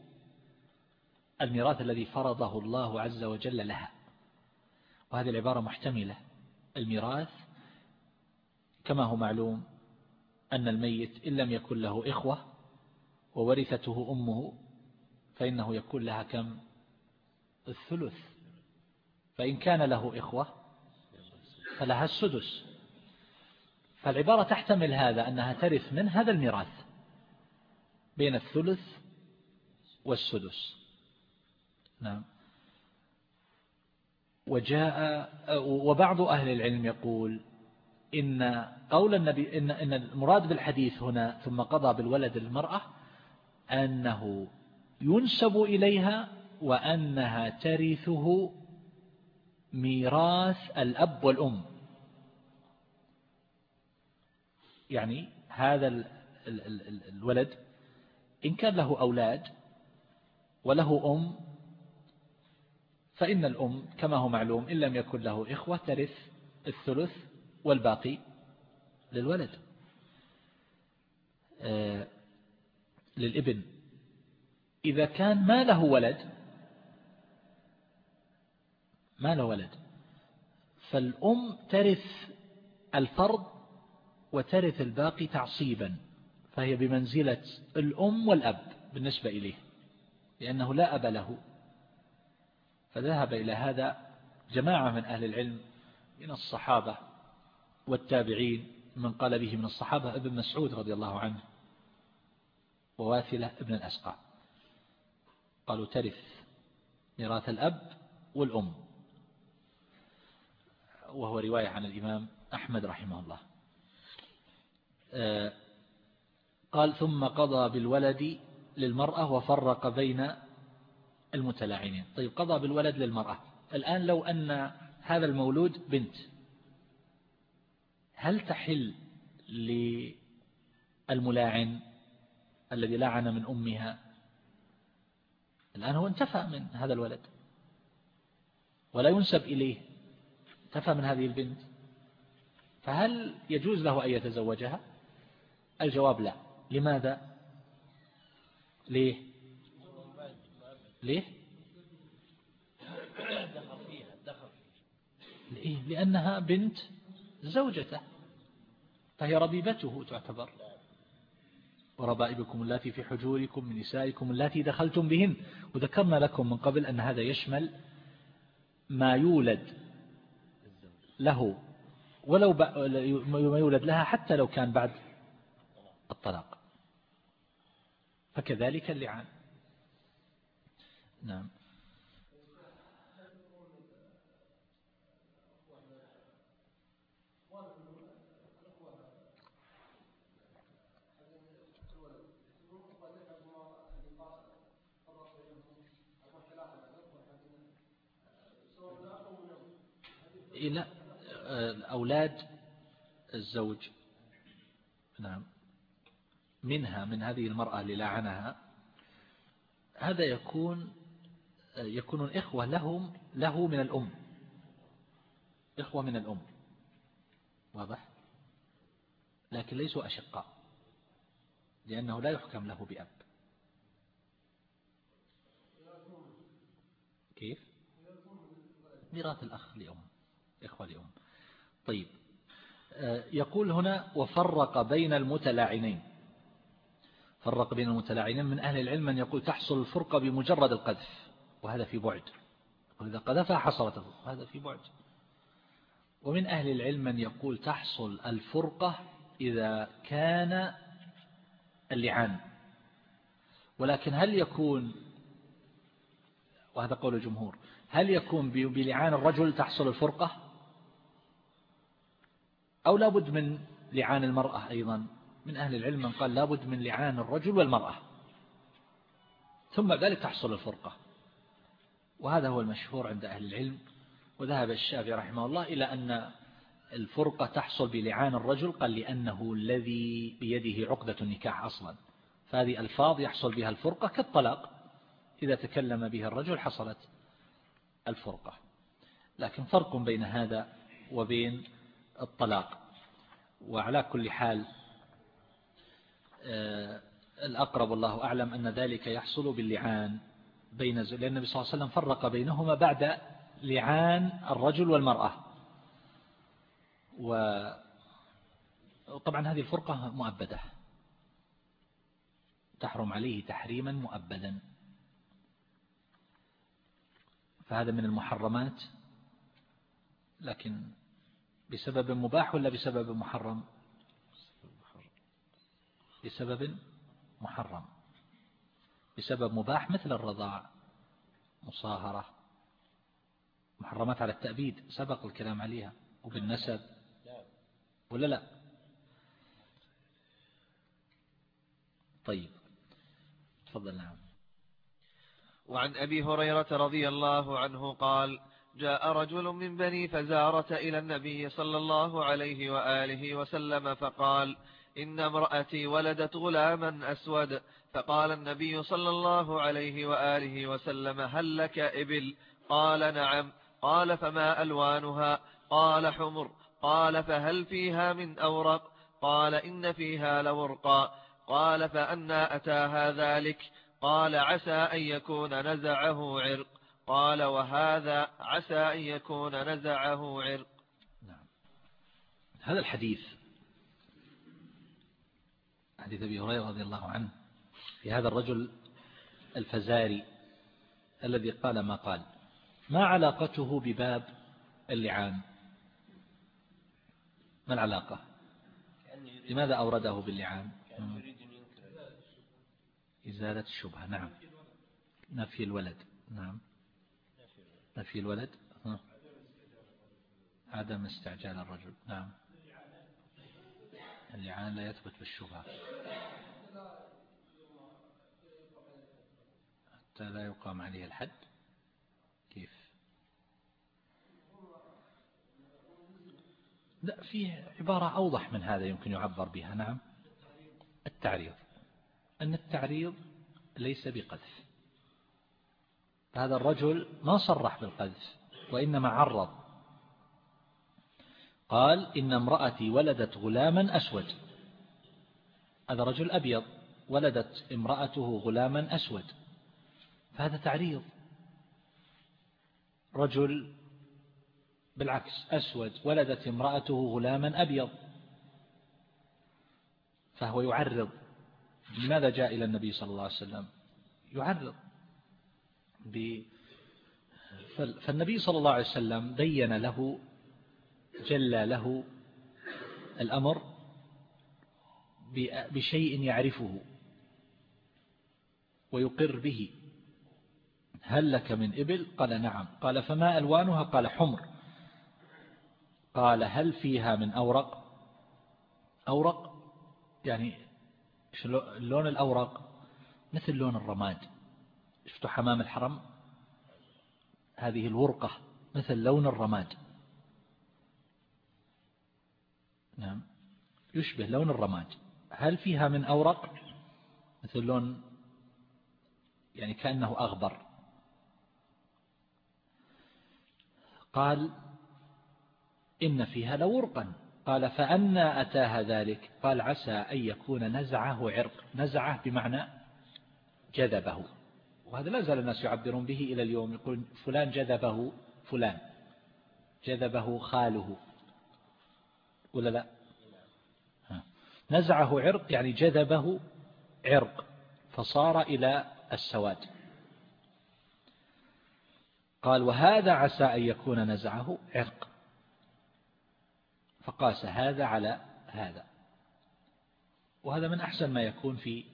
B: الميراث الذي فرضه الله عز وجل لها. وهذه العبارة محتملة. الميراث كما هو معلوم أن الميت إن لم يكن له إخوة وورثته أمه فإنه يكون لها كم؟ الثلث. فإن كان له إخوة فلها السدس. فالعبارة تحتمل هذا أنها ترث من هذا الميراث بين الثلث والسدس. نعم. وجاء وبعض أهل العلم يقول إن قول النبي إن, إن المراد بالحديث هنا ثم قضى بالولد المرأة أنه ينسب إليها وأنها ترثه ميراث الأب والأم. يعني هذا الولد إن كان له أولاد وله أم فإن الأم كما هو معلوم إن لم يكن له إخوة ترث الثلث والباقي للولد. آه، للإبن. إذا كان ما له ولد ما له ولد فالأم ترث الفرض وترث الباقي تعصيبا فهي بمنزلة الأم والأب بالنسبة إليه لأنه لا أب له. فذهب إلى هذا جماعة من أهل العلم من الصحابة والتابعين من قال به من الصحابة ابن مسعود رضي الله عنه وواثلة ابن الأسقع قالوا ترث ميراث الأب والأم. وهو رواية عن الإمام أحمد رحمه الله. قال ثم قضى بالولد للمرأة وفرق بين المتلاعنين. طيب قضى بالولد للمرأة. الآن لو أن هذا المولود بنت هل تحل للملاعن الذي لعن من أمها؟ الآن هو انتفى من هذا الولد ولا ينسب إليه انتفى من هذه البنت. فهل يجوز له أن يتزوجها؟ الجواب لا. لماذا؟ ليه؟ ليه؟ لأنها بنت زوجته فهي ربيبته تعتبر. وربائبكم التي في حجوركم من نسائكم التي دخلتم بهن. وذكرنا لكم من قبل أن هذا يشمل ما يولد له. ولو ما يولد لها حتى لو كان بعد الطلاق. فكذلك اللعان. نعم. إلى أولاد الزوج. نعم. منها من هذه المرأة اللي لعنها هذا يكون يكون إخوة لهم له من الأم. إخوة من الأم. واضح؟ لكن ليسوا أشقاء لأنه لا يحكم له بأب. كيف؟ ميراث الأخ لأم إخوة لأم. طيب. آه، يقول هنا وفرق بين المتلاعنين. فرق بين المتلاعنين من أهل العلم من يقول تحصل الفرقة بمجرد القذف وهذا في بعد. وإذا قذفها حصلت وهذا في بعد. ومن أهل العلم من يقول تحصل الفرقة إذا كان اللعان. ولكن هل يكون وهذا قول الجمهور هل يكون بلعان الرجل تحصل الفرقة؟ أو لابد من لعان المرأة أيضا. من أهل العلم من قال لابد من لعان الرجل والمرأة. ثم ذلك تحصل الفرقة. وهذا هو المشهور عند أهل العلم. وذهب الشافعي رحمه الله إلى أن الفرقة تحصل بلعان الرجل قال لأنه الذي بيده عقدة النكاح أصلا. فهذه ألفاظ يحصل بها الفرقة كالطلاق. إذا تكلم بها الرجل حصلت الفرقة. لكن فرق بين هذا وبين الطلاق. وعلى كل حال الأقرب الله أعلم أن ذلك يحصل باللعان بين لأن النبي صلى الله عليه وسلم فرق بينهما بعد لعان الرجل والمرأة. وطبعا هذه الفرقة مؤبدة. تحرم عليه تحريما مؤبدا. فهذا من المحرمات لكن بسبب مباح ولا بسبب محرم؟ بسبب محرم بسبب مباح مثل الرضاع مصاهرة محرمات على التأبيد سبق الكلام عليها وبالنسب. ولا لا؟ طيب تفضل. نعم.
A: وعن أبي هريرة رضي الله عنه قال جاء رجل من بني فزارة إلى النبي صلى الله عليه وآله وسلم فقال إن امرأتي ولدت غلاما أسود فقال النبي صلى الله عليه وآله وسلم هل لك إبل؟ قال نعم. قال فما ألوانها؟ قال حمر. قال فهل فيها من أورق؟ قال إن فيها لورقا قال فأنا أتاها ذلك. قال عسى أن يكون نزعه عرق. قال وهذا عسى أن يكون نزعه عرق.
B: نعم. هذا الحديث حديث أبي هريرة رضي الله عنه في هذا الرجل الفزاري الذي قال ما قال ما علاقته بباب اللعان؟ ما العلاقة؟ لماذا أورده باللعان؟ إزالة الشبهة نعم. نفي الولد نعم. نفي الولد. عدم استعجال الرجل نعم. اللعان لا يثبت بالشبهة. حتى لا يقام عليه الحد. كيف؟ لا فيه عبارة أوضح من هذا يمكن يعبر بها. نعم. التعريض. أن التعريض ليس بقذف. هذا الرجل ما صرح بالقذف وإنما عرض. قال إن امرأتي ولدت غلاما أسود. هذا رجل أبيض ولدت امرأته غلاما أسود. فهذا تعريض. رجل بالعكس أسود ولدت امرأته غلاما أبيض. فهو يعرض. لماذا جاء إلى النبي صلى الله عليه وسلم؟ يعرض. فالنبي صلى الله عليه وسلم بين له جلى له الأمر بشيء يعرفه ويقر به. هل لك من إبل؟ قال نعم. قال فما ألوانها؟ قال حمر. قال هل فيها من أورق؟ أورق؟ يعني اللون الأورق مثل لون الرماد. شفتوا حمام الحرم؟ هذه الورقة مثل لون الرماد. نعم. يشبه لون الرماد. هل فيها من أورق؟ مثل لون يعني كأنه أغبر. قال إن فيها لورقا. قال فأنا أتاها ذلك. قال عسى أن يكون نزعه عرق. نزعه بمعنى جذبه. وهذا لا زال الناس يعبرون به إلى اليوم. يقول فلان جذبه فلان. جذبه خاله. ولا لا؟ نزعه عرق يعني جذبه عرق فصار إلى السواد. قال وهذا عسى أن يكون نزعه عرق. فقاس هذا على هذا. وهذا من أحسن ما يكون في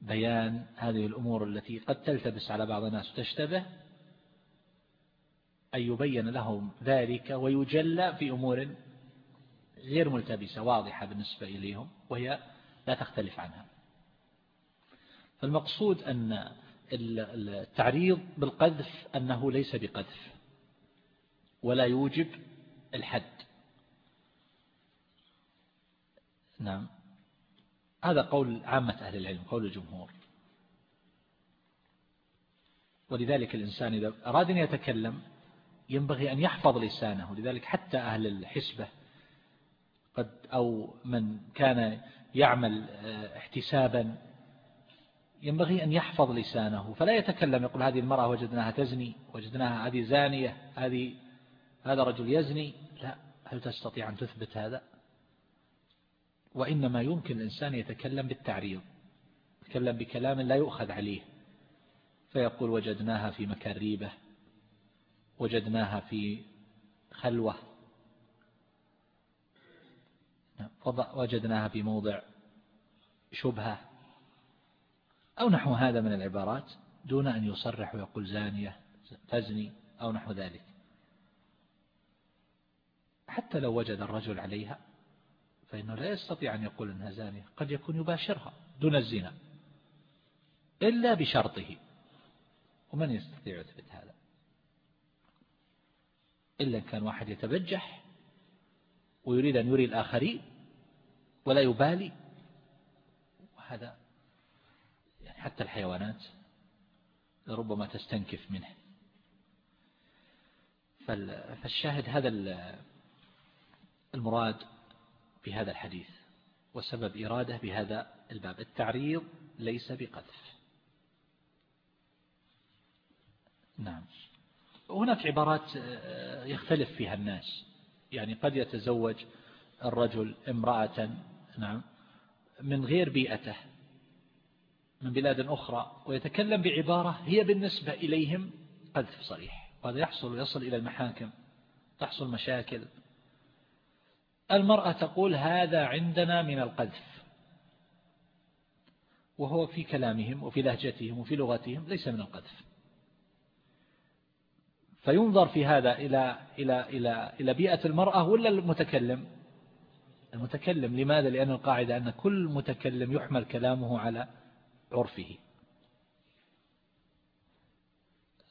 B: بيان هذه الأمور التي قد تلتبس على بعض الناس وتشتبه. أن يبين لهم ذلك ويجلى في أمور غير ملتبسة واضحة بالنسبة إليهم وهي لا تختلف عنها. فالمقصود أن التعريض بالقذف أنه ليس بقذف ولا يوجب الحد. نعم. هذا قول عامة أهل العلم قول الجمهور. ولذلك الإنسان إذا أراد أن يتكلم ينبغي أن يحفظ لسانه. لذلك حتى أهل الحسبة قد أو من كان يعمل آه، احتسابا ينبغي أن يحفظ لسانه. فلا يتكلم يقول هذه المرأة وجدناها تزني وجدناها هذه زانية هذه هذا رجل يزني. لا هل تستطيع أن تثبت هذا؟ وإنما يمكن الإنسان يتكلم بالتعريض يتكلم بكلام لا يؤخذ عليه. فيقول وجدناها في مكان ريبة. وجدناها في خلوة. وجدناها في موضع شبهة. أو نحو هذا من العبارات دون أن يصرح ويقول زانية تزني أو نحو ذلك. حتى لو وجد الرجل عليها فإنه لا يستطيع أن يقول أنها زانية. قد يكون يباشرها دون الزنا. إلا بشرطه. ومن يستطيع يثبت هذا؟ إلا كان واحد يتبجح ويريد أن يري الآخرين ولا يبالي. وهذا يعني حتى الحيوانات ربما تستنكف منه. فالشاهد هذا المراد بهذا الحديث وسبب إرادة بهذا الباب. التعريض ليس بقذف. نعم. هناك عبارات آه، يختلف فيها الناس. يعني قد يتزوج الرجل امرأة نعم من غير بيئته من بلاد أخرى ويتكلم بعبارة هي بالنسبة إليهم قذف صريح. وهذا يحصل ويصل إلى المحاكم تحصل مشاكل. المرأة تقول هذا عندنا من القذف وهو في كلامهم وفي لهجتهم وفي لغتهم ليس من القذف. فينظر في هذا إلى إلى إلى إلى بيئة المرأة ولا المتكلم؟ المتكلم لماذا؟ لأن القاعدة أن كل متكلم يحمل كلامه على عرفه.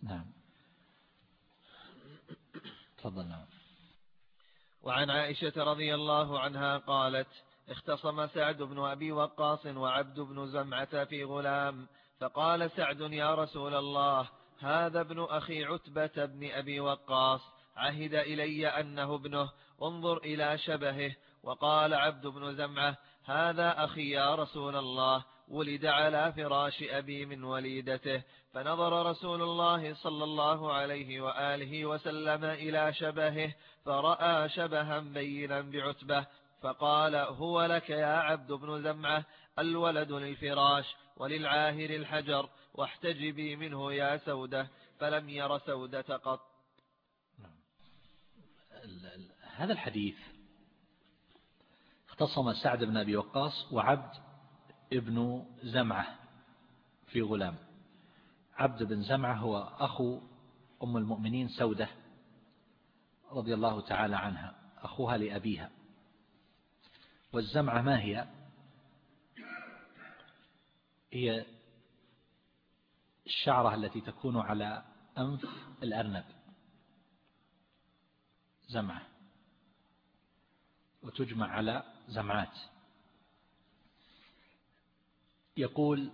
B: نعم. تفضل نعم.
A: وعن عائشة رضي الله عنها قالت اختصم سعد بن أبي وقاص وعبد بن زمعة في غلام فقال سعد يا رسول الله هذا ابن أخي عتبة بن أبي وقاص عهد إلي أنه ابنه انظر إلى شبهه. وقال عبد بن زمعة هذا أخي يا رسول الله ولد على فراش أبي من وليدته. فنظر رسول الله صلى الله عليه وآله وسلم إلى شبهه فرأى شبها بينا بعتبة. فقال هو لك يا عبد بن زمعة الولد للفراش وللعاهر الحجر. واحتجبي منه يا سودة فلم ير سودة قط.
B: هذا الحديث اختصم سعد بن أبي وقاص وعبد ابن زمعة في غلام. عبد بن زمعة هو أخو أم المؤمنين سودة رضي الله تعالى عنها أخوها لأبيها. والزمعة ما هي؟ هي الشعرة التي تكون على أنف الأرنب. زمعة. وتجمع على زمعات. يقول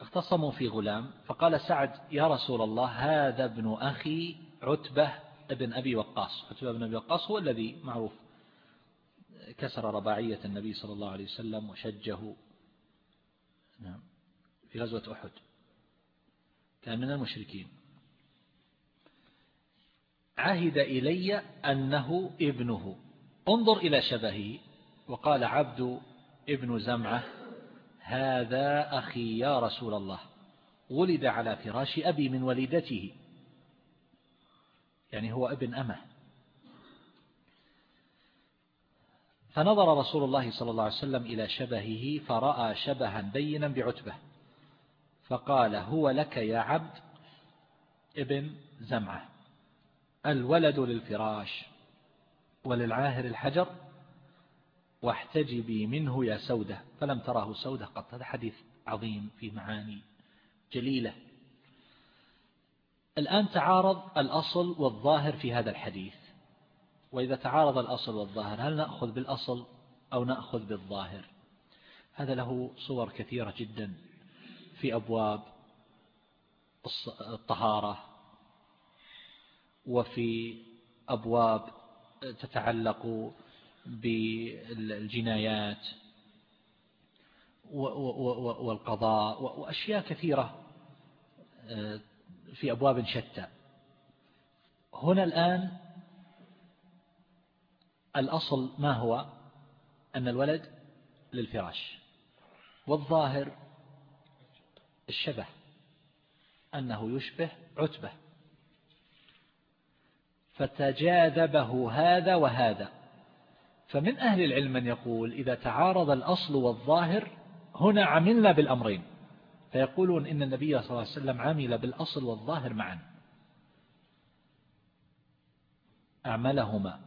B: اختصموا في غلام. فقال سعد يا رسول الله هذا ابن أخي عتبة بن أبي وقاص. عتبة بن أبي وقاص هو الذي معروف. كسر رباعية النبي صلى الله عليه وسلم وشجه. نعم. في غزوة أحد. كان من المشركين. عهد إلي أنه ابنه. انظر إلى شبهه. وقال عبد ابن زمعة هذا أخي يا رسول الله. ولد على فراش أبي من وليدته. يعني هو ابن أمه. فنظر رسول الله صلى الله عليه وسلم إلى شبهه فرأى شبها بينا بعتبة. فقال هو لك يا عبد ابن زمعة الولد للفراش وللعاهر الحجر واحتجبي منه يا سودة. فلم تراه سودة قط. هذا حديث عظيم في معاني جليلة. الآن تعارض الأصل والظاهر في هذا الحديث. وإذا تعارض الأصل والظاهر هل نأخذ بالأصل أو نأخذ بالظاهر؟ هذا له صور كثيرة جدا. في أبواب الطهارة وفي أبواب تتعلق بالجنايات والقضاء وأشياء كثيرة آه، في أبواب شتى. هنا الآن الأصل ما هو؟ أن الولد للفراش والظاهر الشبه أنه يشبه عتبة. فتجاذبه هذا وهذا. فمن أهل العلم من يقول إذا تعارض الأصل والظاهر هنا عملنا بالأمرين. فيقولون إن النبي صلى الله عليه وسلم عمل بالأصل والظاهر معا. أعملهما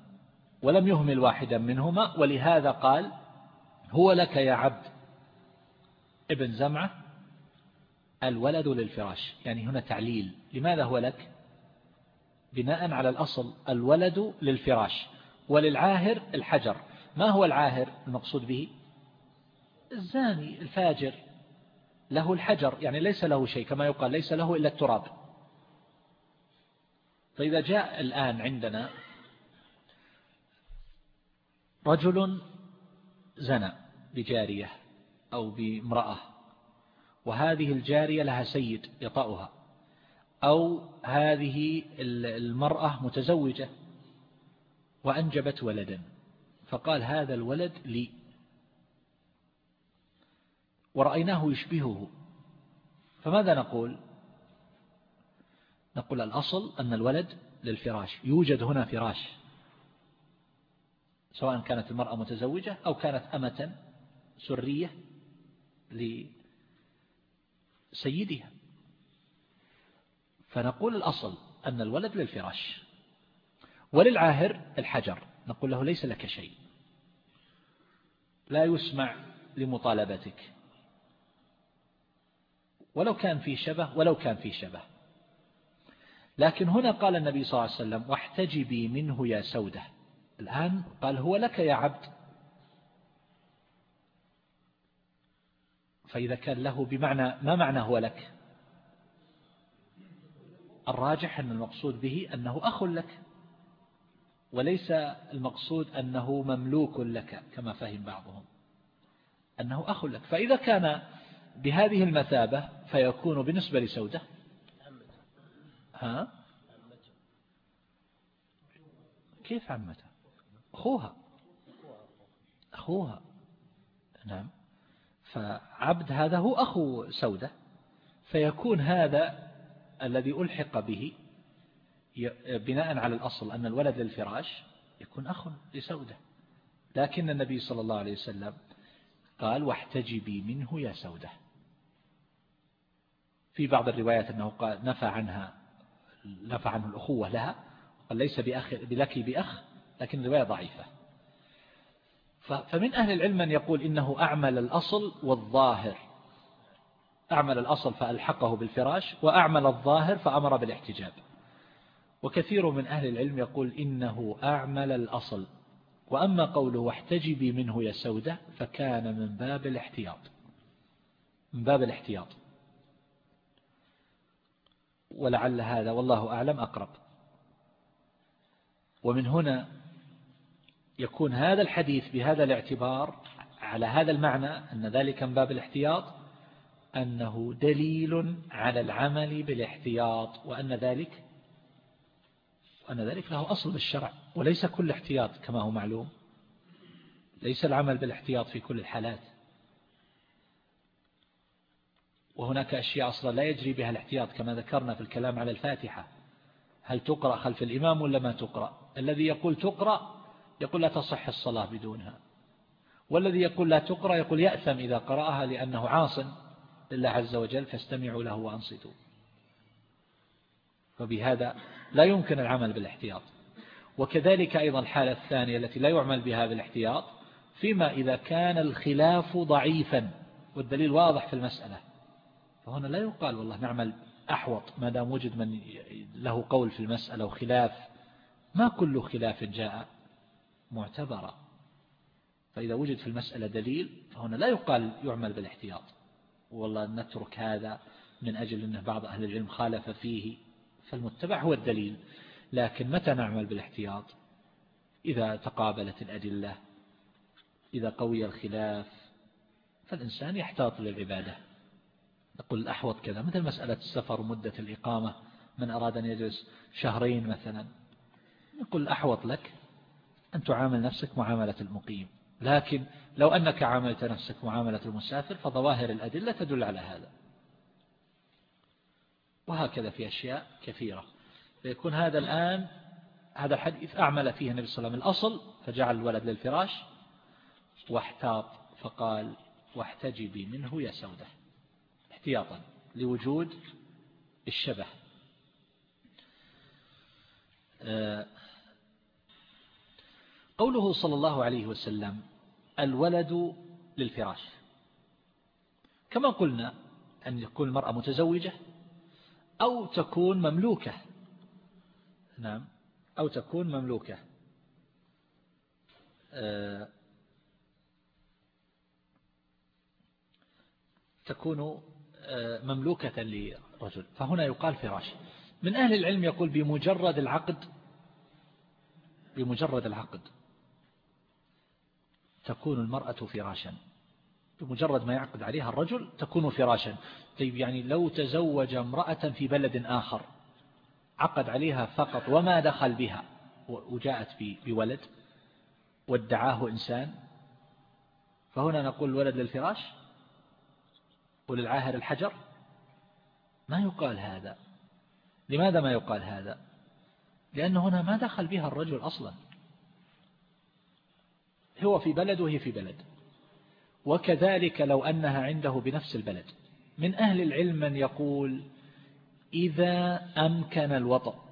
B: ولم يهمل واحدا منهما ولهذا قال هو لك يا عبد ابن زمعة الولد للفراش. يعني هنا تعليل. لماذا هو لك؟ بناء على الأصل الولد للفراش. وللعاهر الحجر. ما هو العاهر المقصود به؟ الزاني الفاجر. له الحجر. يعني ليس له شيء كما يقال ليس له إلا التراب. فإذا جاء الآن عندنا رجل زنى بجارية أو بامرأة. وهذه الجارية لها سيد يطأها أو هذه المرأة متزوجة وأنجبت ولدا فقال هذا الولد لي. ورأيناه يشبهه. فماذا نقول؟ نقول الأصل أن الولد للفراش يوجد هنا فراش سواء كانت المرأة متزوجة أو كانت أمة سرية لسيدها فنقول الأصل أن الولد للفراش وللعاهر الحجر. نقول له ليس لك شيء. لا يسمع لمطالبتك. ولو كان في شبه ولو كان في شبه. لكن هنا قال النبي صلى الله عليه وسلم واحتجبي منه يا سودة. الآن قال هو لك يا عبد. فإذا كان له بمعنى ما معنى هو لك؟ الراجح أن المقصود به أنه أخ لك وليس المقصود أنه مملوك لك كما فهم بعضهم أنه أخ لك. فإذا كان بهذه المثابة فيكون بالنسبة لسودة. ها؟ كيف عمته؟ أخوها. أخوها. نعم. فعبد هذا هو أخو سودة فيكون هذا الذي ألحق به بناء على الأصل أن الولد للفراش يكون أخ لسودة. لكن النبي صلى الله عليه وسلم قال واحتجبي منه يا سودة. في بعض الروايات أنه قال نفى عنها نفى عنه الأخوة لها قال ليس بأخ بلك بأخ لكن الرواية ضعيفة. فمن أهل العلم من يقول إنه أعمل الأصل والظاهر. أعمل الأصل فألحقه بالفراش وأعمل الظاهر فأمر بالاحتجاب. وكثير من أهل العلم يقول إنه أعمل الأصل. وأما قوله واحتجبي منه يا سودة فكان من باب الاحتياط. من باب الاحتياط. ولعل هذا والله أعلم أقرب. ومن هنا يكون هذا الحديث بهذا الاعتبار على هذا المعنى أن ذلك من باب الاحتياط أنه دليل على العمل بالاحتياط وأن ذلك وأن ذلك له أصل بالشرع وليس كل احتياط كما هو معلوم. ليس العمل بالاحتياط في كل الحالات. وهناك أشياء أصلا لا يجري بها الاحتياط كما ذكرنا في الكلام على الفاتحة. هل تقرأ خلف الإمام ولا ما تقرأ؟ الذي يقول تقرأ يقول لا تصح الصلاة بدونها. والذي يقول لا تقرأ يقول يأثم إذا قرأها لأنه عاص لله عز وجل فاستمعوا له وأنصتوا. فبهذا لا يمكن العمل بالاحتياط. وكذلك أيضا الحالة الثانية التي لا يعمل بها بالاحتياط فيما إذا كان الخلاف ضعيفا والدليل واضح في المسألة. فهنا لا يقال والله نعمل أحوط ما دام وجد من له قول في المسألة وخلاف. ما كل خلاف جاء معتبرا فإذا وجد في المسألة دليل فهنا لا يقال يعمل بالاحتياط. والله نترك هذا من أجل أن بعض أهل العلم خالف فيه فالمتبع هو الدليل. لكن متى نعمل بالاحتياط؟ إذا تقابلت الأدلة إذا قوي الخلاف فالإنسان يحتاط للعبادة. نقول الأحوط كذا مثل مسألة السفر ومدة الإقامة من أراد أن يجلس شهرين مثلا. نقول الأحوط لك أن تعامل نفسك معاملة المقيم. لكن لو أنك عاملت نفسك معاملة المسافر فظواهر الأدلة تدل على هذا. وهكذا في أشياء كثيرة. فيكون هذا الآن هذا الحديث أعمل فيه النبي صلى الله عليه وسلم الأصل فجعل الولد للفراش واحتاط فقال واحتجبي منه يا سودة. احتياطا لوجود الشبه. آه، قوله صلى الله عليه وسلم الولد للفراش. كما قلنا أن يكون المرأة متزوجة أو تكون مملوكة. نعم أو تكون مملوكة. آه، تكون آه، مملوكة لرجل. فهنا يقال فراش. من أهل العلم يقول بمجرد العقد بمجرد العقد. تكون المرأة فراشا. بمجرد ما يعقد عليها الرجل تكون فراشا. طيب يعني لو تزوج امرأة في بلد آخر عقد عليها فقط وما دخل بها وجاءت بولد وادعاه إنسان فهنا نقول الولد للفراش وللعاهر الحجر؟ ما يقال هذا. لماذا ما يقال هذا؟ لأن هنا ما دخل بها الرجل أصلا. هو في بلد وهي في بلد. وكذلك لو أنها عنده بنفس البلد. من أهل العلم من يقول إذا أمكن الوطأ.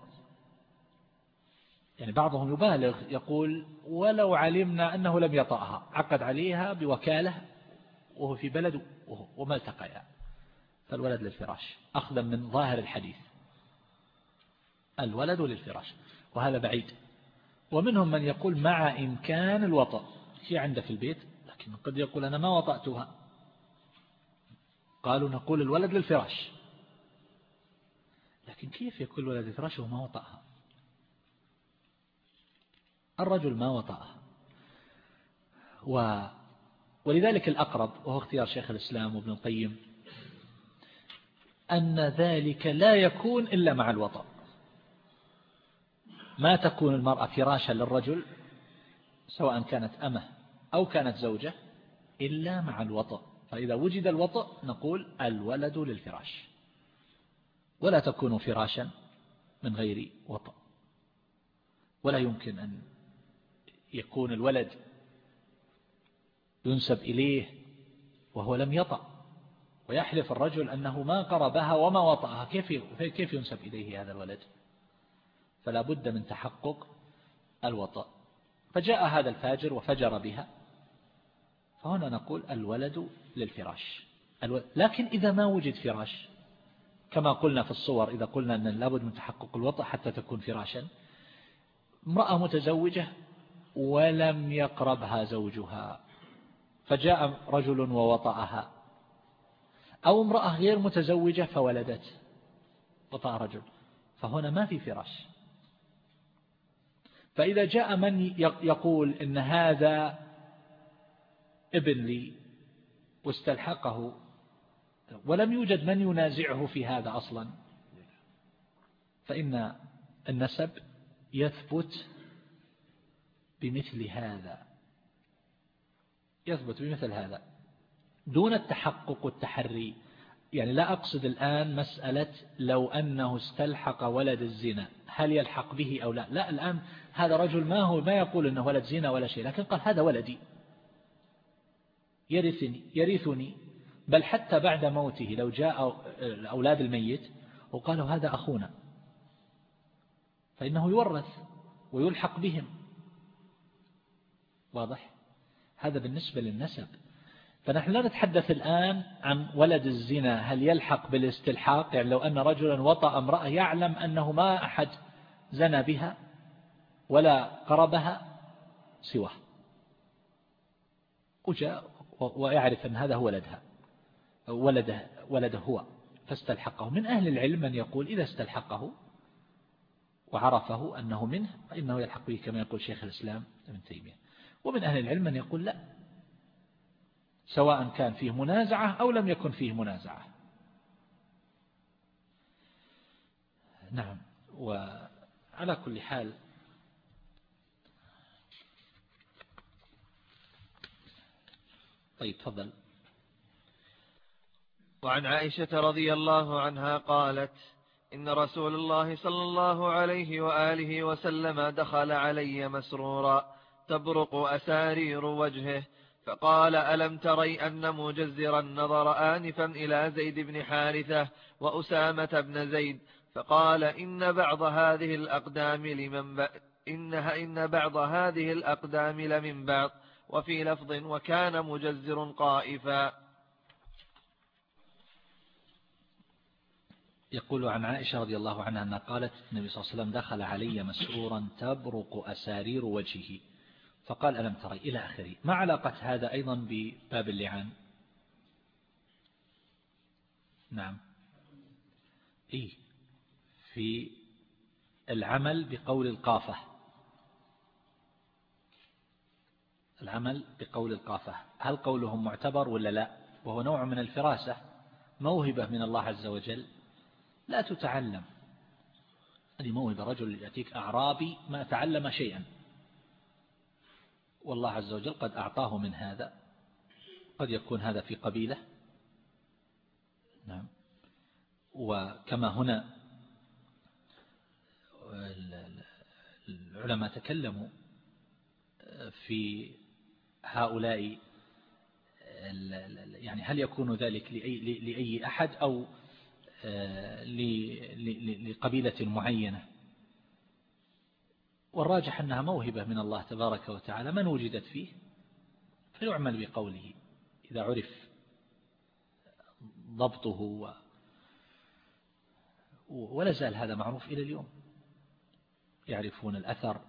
B: يعني بعضهم يبالغ يقول ولو علمنا أنه لم يطأها. عقد عليها بوكالة وهو في بلد وما التقيا. فالولد للفراش. أخذا من ظاهر الحديث. الولد للفراش. وهذا بعيد. ومنهم من يقول مع إمكان الوطأ. هي عنده في البيت لكن قد يقول أنا ما وطأتها. قالوا نقول الولد للفراش. لكن كيف يكون الولد للفراش وما وطأها؟ الرجل ما وطأها. و ولذلك الأقرب وهو اختيار شيخ الإسلام وابن القيم أن ذلك لا يكون إلا مع الوطأ. ما تكون المرأة فراشا للرجل سواء كانت أمة أو كانت زوجة إلا مع الوطأ. فإذا وجد الوطأ نقول الولد للفراش. ولا تكون فراشا من غير وطأ. ولا يمكن أن يكون الولد ينسب إليه وهو لم يطأ. ويحلف الرجل أنه ما قربها وما وطأها. كيف كيف ينسب إليه هذا الولد؟ فلا بد من تحقق الوطأ. فجاء هذا الفاجر وفجر بها. فهنا نقول الولد للفراش. لكن إذا ما وجد فراش كما قلنا في الصور إذا قلنا أن لابد من تحقق الوطأ حتى تكون فراشا امرأة متزوجة ولم يقربها زوجها فجاء رجل ووطأها. أو امرأة غير متزوجة فولدت وطأ رجل. فهنا ما في فراش. فإذا جاء من يقول إن هذا ابن لي واستلحقه. ولم يوجد من ينازعه في هذا أصلا. فإن النسب يثبت بمثل هذا. يثبت بمثل هذا. دون التحقق والتحري. يعني لا أقصد الآن مسألة لو أنه استلحق ولد الزنا. هل يلحق به أو لا؟ لا الآن هذا رجل ما هو ما يقول أنه ولد زنا ولا شيء لكن قال هذا ولدي. يرثني يرثني. بل حتى بعد موته لو جاء أولاد الميت وقالوا هذا أخونا. فإنه يورث ويلحق بهم. واضح؟ هذا بالنسبة للنسب. فنحن لا نتحدث الآن عن ولد الزنا هل يلحق بالاستلحاق؟ يعني لو أن رجلا وطأ امرأة يعلم أنه ما أحد زنى بها ولا قربها سواه. وجاء ويعرف أن هذا هو ولدها ولده, ولده هو فاستلحقه. من أهل العلم من يقول إذا استلحقه وعرفه أنه منه فإنه يلحق به كما يقول شيخ الإسلام ابن تيمية. ومن أهل العلم من يقول لا سواء كان فيه منازعة أو لم يكن فيه منازعة. نعم وعلى كل حال طيب تفضل.
A: وعن عائشة رضي الله عنها قالت إن رسول الله صلى الله عليه وآله وسلم دخل علي مسرورا تبرق أسارير وجهه فقال ألم تري أن مجزرا نظر آنفا إلى زيد بن حارثة وأسامة بن زيد؟ فقال إن بعض هذه الأقدام لمن ب... إنها إن بعض هذه الأقدام لمن بعض. وفي لفظ وكان مجزر قائفا.
B: يقول عن عائشة رضي الله عنها أنها قالت النبي صلى الله عليه وسلم دخل علي مسرورا تبرق أسارير وجهه. فقال ألم تري إلى آخره. ما علاقة هذا أيضا بباب اللعان؟ نعم. إيه. في العمل بقول القافة. العمل بقول القافة. هل قولهم معتبر ولا لا؟ وهو نوع من الفراسة موهبة من الله عز وجل. لا تتعلم. هذه موهبة. رجل يأتيك أعرابي ما تعلم شيئا. والله عز وجل قد أعطاه من هذا. قد يكون هذا في قبيلة. نعم. وكما هنا العلماء تكلموا في هؤلاء يعني هل يكون ذلك لأي, لأي أحد أو آه، لقبيلة معينة؟ والراجح أنها موهبة من الله تبارك وتعالى من وجدت فيه؟ فيعمل بقوله إذا عرف ضبطه و ولا زال هذا معروف إلى اليوم. يعرفون الأثر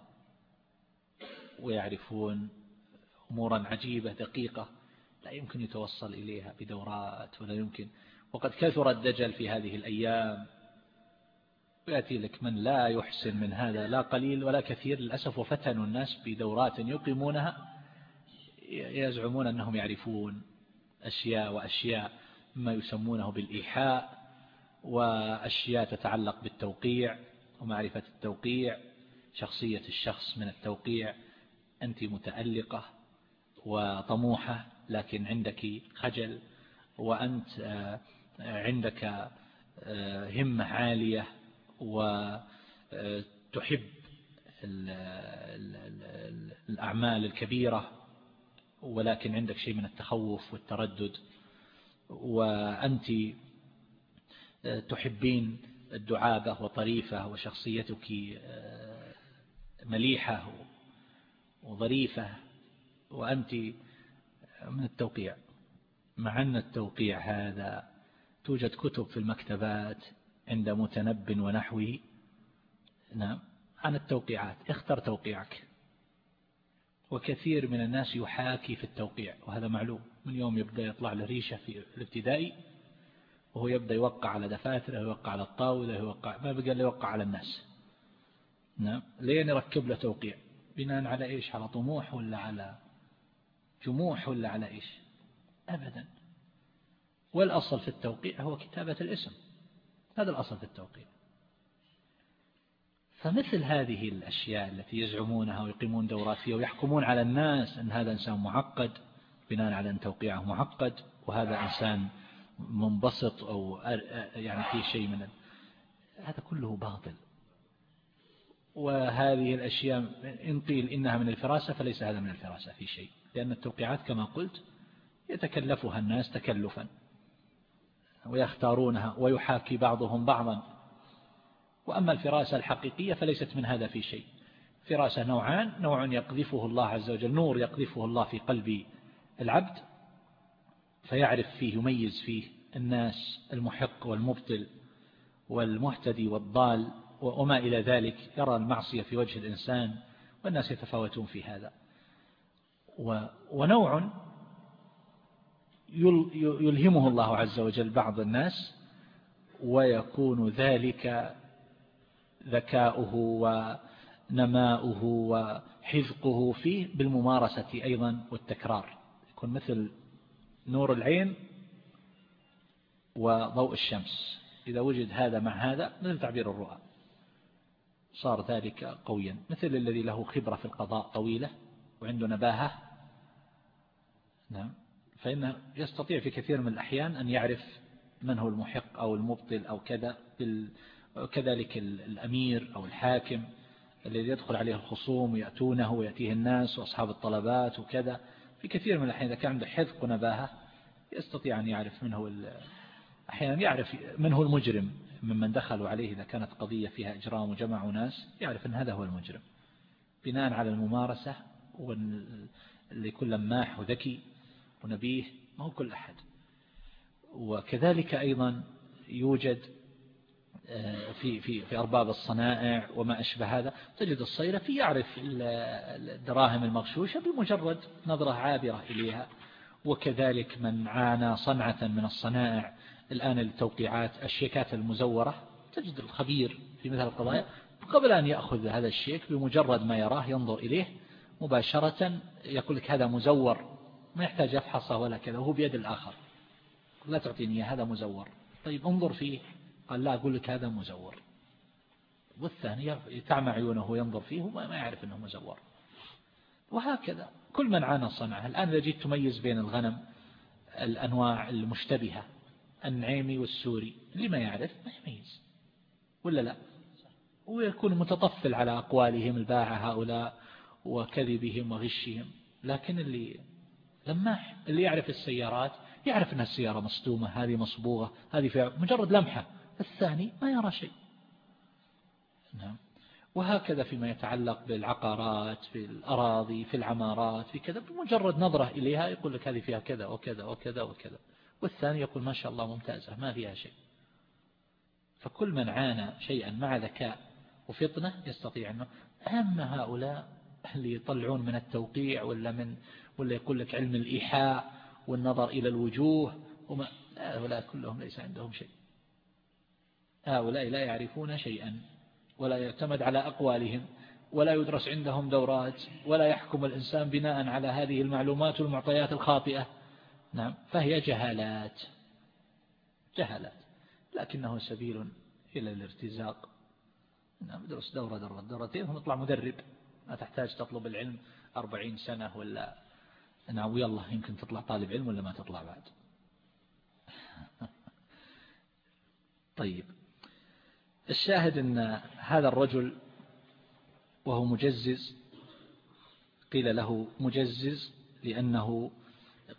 B: ويعرفون أمورا عجيبة دقيقة لا يمكن يتوصل إليها بدورات ولا يمكن. وقد كثر الدجل في هذه الأيام. ويأتي لك من لا يحسن من هذا لا قليل ولا كثير. للأسف وفتنوا الناس بدورات يقيمونها. يزعمون أنهم يعرفون أشياء وأشياء مما يسمونه بالإيحاء وأشياء تتعلق بالتوقيع ومعرفة التوقيع. شخصية الشخص من التوقيع. أنت متألقة. وطموحة لكن عندك خجل وأنت آه، عندك آه، همة عالية وتحب الأعمال الكبيرة ولكن عندك شيء من التخوف والتردد. وأنت تحبين الدعابة وطريفة وشخصيتك مليحة وظريفة. وأنت من التوقيع. مع أن التوقيع هذا توجد كتب في المكتبات عند متنب ونحوه نعم. عن التوقيعات. اختر توقيعك. وكثير من الناس يحاكي في التوقيع وهذا معلوم. من يوم يبدأ يطلع له ريشة في الابتدائي وهو يبدأ يوقع على دفاتره يوقع على الطاولة يوقع ما بقى له يوقع على الناس. نعم. لين يركب له توقيع. بناء على إيش؟ على طموح ولا على جموح ولا على إيش؟ أبدا. والأصل في التوقيع هو كتابة الاسم. هذا الأصل في التوقيع. فمثل هذه الأشياء التي يزعمونها ويقيمون دورات فيها ويحكمون على الناس أن هذا إنسان معقد بناء على أن توقيعه معقد وهذا إنسان منبسط أو يعني في شيء من هذا كله باطل. وهذه الأشياء إن قيل إنها من الفراسة فليس هذا من الفراسة في شيء. لأن التوقيعات كما قلت يتكلفها الناس تكلفا ويختارونها ويحاكي بعضهم بعضا. وأما الفراسة الحقيقية فليست من هذا في شيء. فراسة نوعان نوع يقذفه الله عز وجل نور يقذفه الله في قلب العبد فيعرف فيه يميز فيه الناس المحق والمبطل والمهتدي والضال وما إلى ذلك يرى المعصية في وجه الإنسان والناس يتفاوتون في هذا. ونوع يلهمه الله عز وجل بعض الناس ويكون ذلك ذكاؤه ونماؤه وحذقه فيه بالممارسة أيضا والتكرار. يكون مثل نور العين وضوء الشمس. إذا وجد هذا مع هذا مثل تعبير الرؤى. صار ذلك قويا. مثل الذي له خبرة في القضاء طويلة وعنده نباهة نعم. فإنه يستطيع في كثير من الأحيان أن يعرف من هو المحق أو المبطل أو كذا كذلك الأمير أو الحاكم الذي يدخل عليه الخصوم ويأتونه ويأتيه الناس وأصحاب الطلبات وكذا. في كثير من الأحيان إذا كان عنده حذق ونباهة يستطيع أن يعرف من هو أحيانا يعرف من هو المجرم. ممن دخلوا عليه إذا كانت قضية فيها إجرام وجمعوا ناس يعرف أن هذا هو المجرم. بناء على الممارسة واللي كل لماح وذكي ونبيه ما هو كل أحد. وكذلك أيضا يوجد آه، في في في أرباب الصنائع وما أشبه هذا. تجد الصيرفي يعرف الدراهم المغشوشة بمجرد نظرة عابرة إليها. وكذلك من عانى صنعة من الصنائع الآن التوقيعات الشيكات المزورة. تجد الخبير في مثل القضايا قبل أن يأخذ هذا الشيك بمجرد ما يراه ينظر إليه مباشرة يقول لك هذا مزور. ما يحتاج يفحصه ولا كذا وهو بيد الآخر. لا تعطيني هذا مزور. طيب انظر فيه. قال لا أقول لك هذا مزور. والثاني تعمى عيونه وينظر فيه وما يعرف أنه مزور. وهكذا. كل من عانى صنعه الآن إذا جيت تميز بين الغنم الأنواع المشتبهة النعيمي والسوري اللي ما يعرف ما يميز. ولا لا؟ ويكون متطفل على أقوالهم الباعة هؤلاء وكذبهم وغشهم. لكن اللي لماح اللي يعرف السيارات يعرف أن السيارة مصدومة هذه مصبوغة هذه فيها مجرد لمحة الثاني ما يرى شيء. نعم. وهكذا فيما يتعلق بالعقارات في الأراضي في العمارات في كذا بمجرد نظرة إليها يقول لك هذه فيها كذا وكذا وكذا وكذا. والثاني يقول ما شاء الله ممتازة ما فيها شيء. فكل من عانى شيئا مع ذكاء وفطنة يستطيع أنه أما هؤلاء اللي يطلعون من التوقيع ولا من ولا يقول لك علم الإيحاء والنظر إلى الوجوه وما هؤلاء كلهم ليس عندهم شيء. هؤلاء لا يعرفون شيئا ولا يعتمد على أقوالهم ولا يدرس عندهم دورات ولا يحكم الإنسان بناء على هذه المعلومات والمعطيات الخاطئة. نعم فهي جهالات. جهالات. لكنه سبيل إلى الارتزاق. نعم ادرس دورة دورة دورتين ونطلع مدرب. ما تحتاج تطلب العلم أربعين سنة ولا نعم ويلا يمكن تطلع طالب علم ولا ما تطلع بعد؟ *laughs* طيب. الشاهد أن هذا الرجل وهو مجزز قيل له مجزز لأنه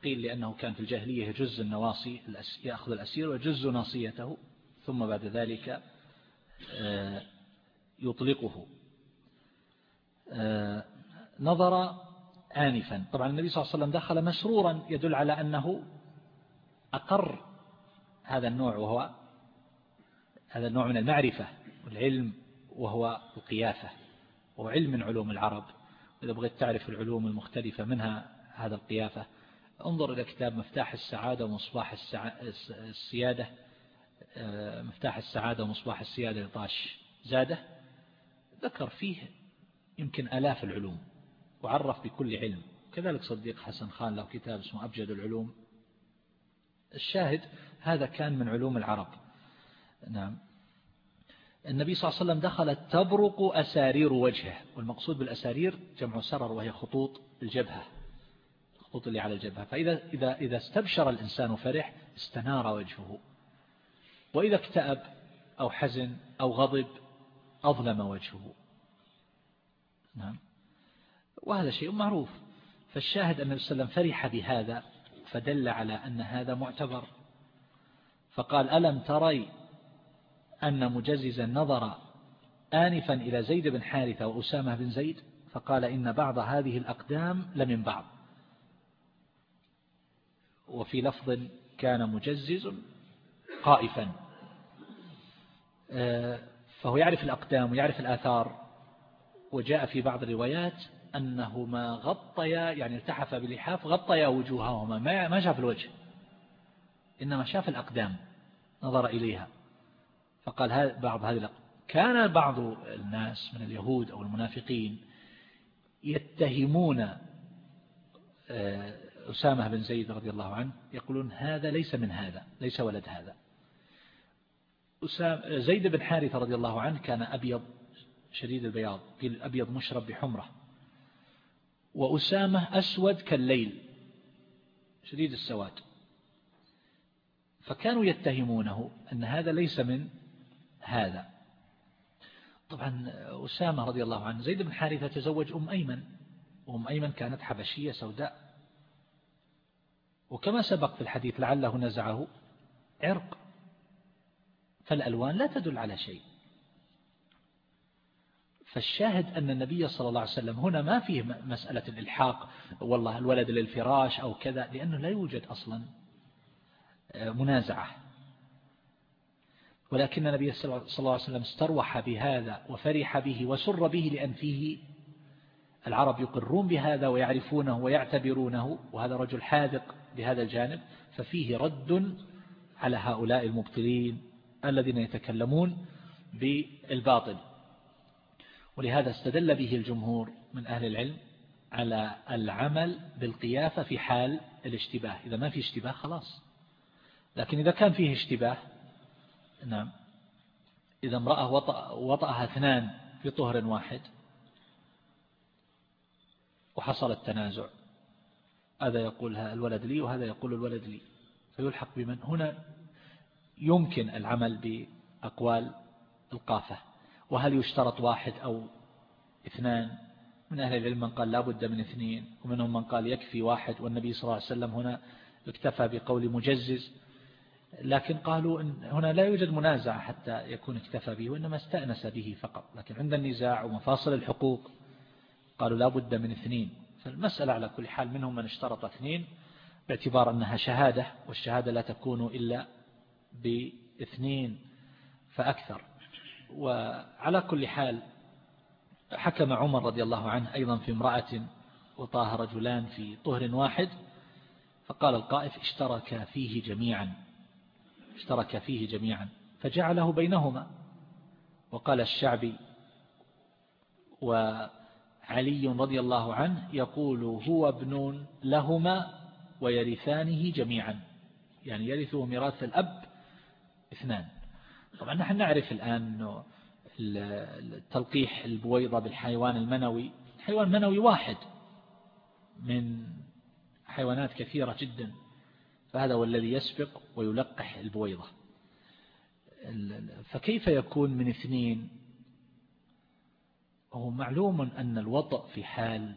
B: قيل لأنه كان في الجاهلية يجز النواصي يأخذ الأسير ويجز ناصيته ثم بعد ذلك آه، يطلقه. آه، نظر آنفا. طبعا النبي صلى الله عليه وسلم دخل مسرورا يدل على أنه أقر هذا النوع وهو هذا النوع من المعرفة والعلم وهو القيافة وهو علم من علوم العرب. إذا بغيت تعرف العلوم المختلفة منها هذا القيافة انظر إلى كتاب مفتاح السعادة ومصباح السيادة. آه، مفتاح السعادة ومصباح السيادة لطاش زادة ذكر فيه يمكن ألاف العلوم. وعرف بكل علم. كذلك صديق حسن خان له كتاب اسمه أبجد العلوم. الشاهد هذا كان من علوم العرب. نعم. النبي صلى الله عليه وسلم دخلت تبرق أسارير وجهه والمقصود بالأسارير جمع سرر وهي خطوط الجبهة الخطوط اللي على الجبهة. فإذا إذا إذا استبشر الإنسان فرح استنار وجهه. وإذا اكتأب أو حزن أو غضب أظلم وجهه. نعم. وهذا شيء معروف. فالشاهد أن النبي صلى الله عليه وسلم فرح بهذا فدل على أن هذا معتبر. فقال ألم تري أن مجززا نظر آنفا إلى زيد بن حارثة وأسامة بن زيد؟ فقال إن بعض هذه الأقدام لمن بعض. وفي لفظ كان مجزز قائفا. آه، فهو يعرف الأقدام ويعرف الآثار وجاء في بعض الروايات أنهما غطيا يعني التحف بلحاف غطيا وجوههما. ما شاف الوجه إنما شاف الأقدام نظر إليها. فقال بعض هذه كان بعض الناس من اليهود أو المنافقين يتهمون آه، أسامة بن زيد رضي الله عنه يقولون هذا ليس من هذا ليس ولد هذا. زيد بن حارثة رضي الله عنه كان أبيض شديد البياض قيل أبيض مشرب بحمرة. وأسامة أسود كالليل شديد السواد. فكانوا يتهمونه أن هذا ليس من هذا. طبعا أسامة رضي الله عنه زيد بن حارثة تزوج أم أيمن وأم أيمن كانت حبشية سوداء. وكما سبق في الحديث لعله نزعه عرق فالألوان لا تدل على شيء. فالشاهد أن النبي صلى الله عليه وسلم هنا ما فيه مسألة الإلحاق والله الولد للفراش أو كذا لأنه لا يوجد أصلا آه، منازعة. ولكن النبي صلى الله عليه وسلم استروح بهذا وفرح به وسر به لأن فيه العرب يقرون بهذا ويعرفونه ويعتبرونه وهذا رجل حاذق بهذا الجانب. ففيه رد على هؤلاء المبطلين الذين يتكلمون بالباطل. ولهذا استدل به الجمهور من أهل العلم على العمل بالقيافة في حال الاشتباه. إذا ما في اشتباه خلاص. لكن إذا كان فيه اشتباه نعم إذا امرأة وطأ وطأها اثنان في طهر واحد وحصل التنازع هذا يقول الولد لي وهذا يقول الولد لي. فيلحق بمن؟ هنا يمكن العمل بأقوال القافة. وهل يشترط واحد أو اثنان؟ من أهل العلم من قال لا بد من اثنين ومنهم من قال يكفي واحد والنبي صلى الله عليه وسلم هنا اكتفى بقول مجزز. لكن قالوا إن هنا لا يوجد منازع حتى يكون اكتفى به وإنما استأنس به فقط. لكن عند النزاع ومفاصل الحقوق قالوا لا بد من اثنين. فالمسألة على كل حال منهم من اشترط اثنين باعتبار أنها شهادة والشهادة لا تكون إلا باثنين فأكثر. وعلى كل حال حكم عمر رضي الله عنه أيضا في امرأة وطاها رجلان في طهر واحد فقال القائف اشترك فيه جميعا اشترك فيه جميعا فجعله بينهما. وقال الشعبي وعلي رضي الله عنه يقول هو ابن لهما ويرثانه جميعا. يعني يرثه ميراث الأب اثنان. طبعا نحن نعرف الآن أنه التلقيح البويضة بالحيوان المنوي حيوان منوي واحد من حيوانات كثيرة جدا فهذا هو الذي يسبق ويلقح البويضة. فكيف يكون من اثنين؟ هو معلوم أن الوطأ في حال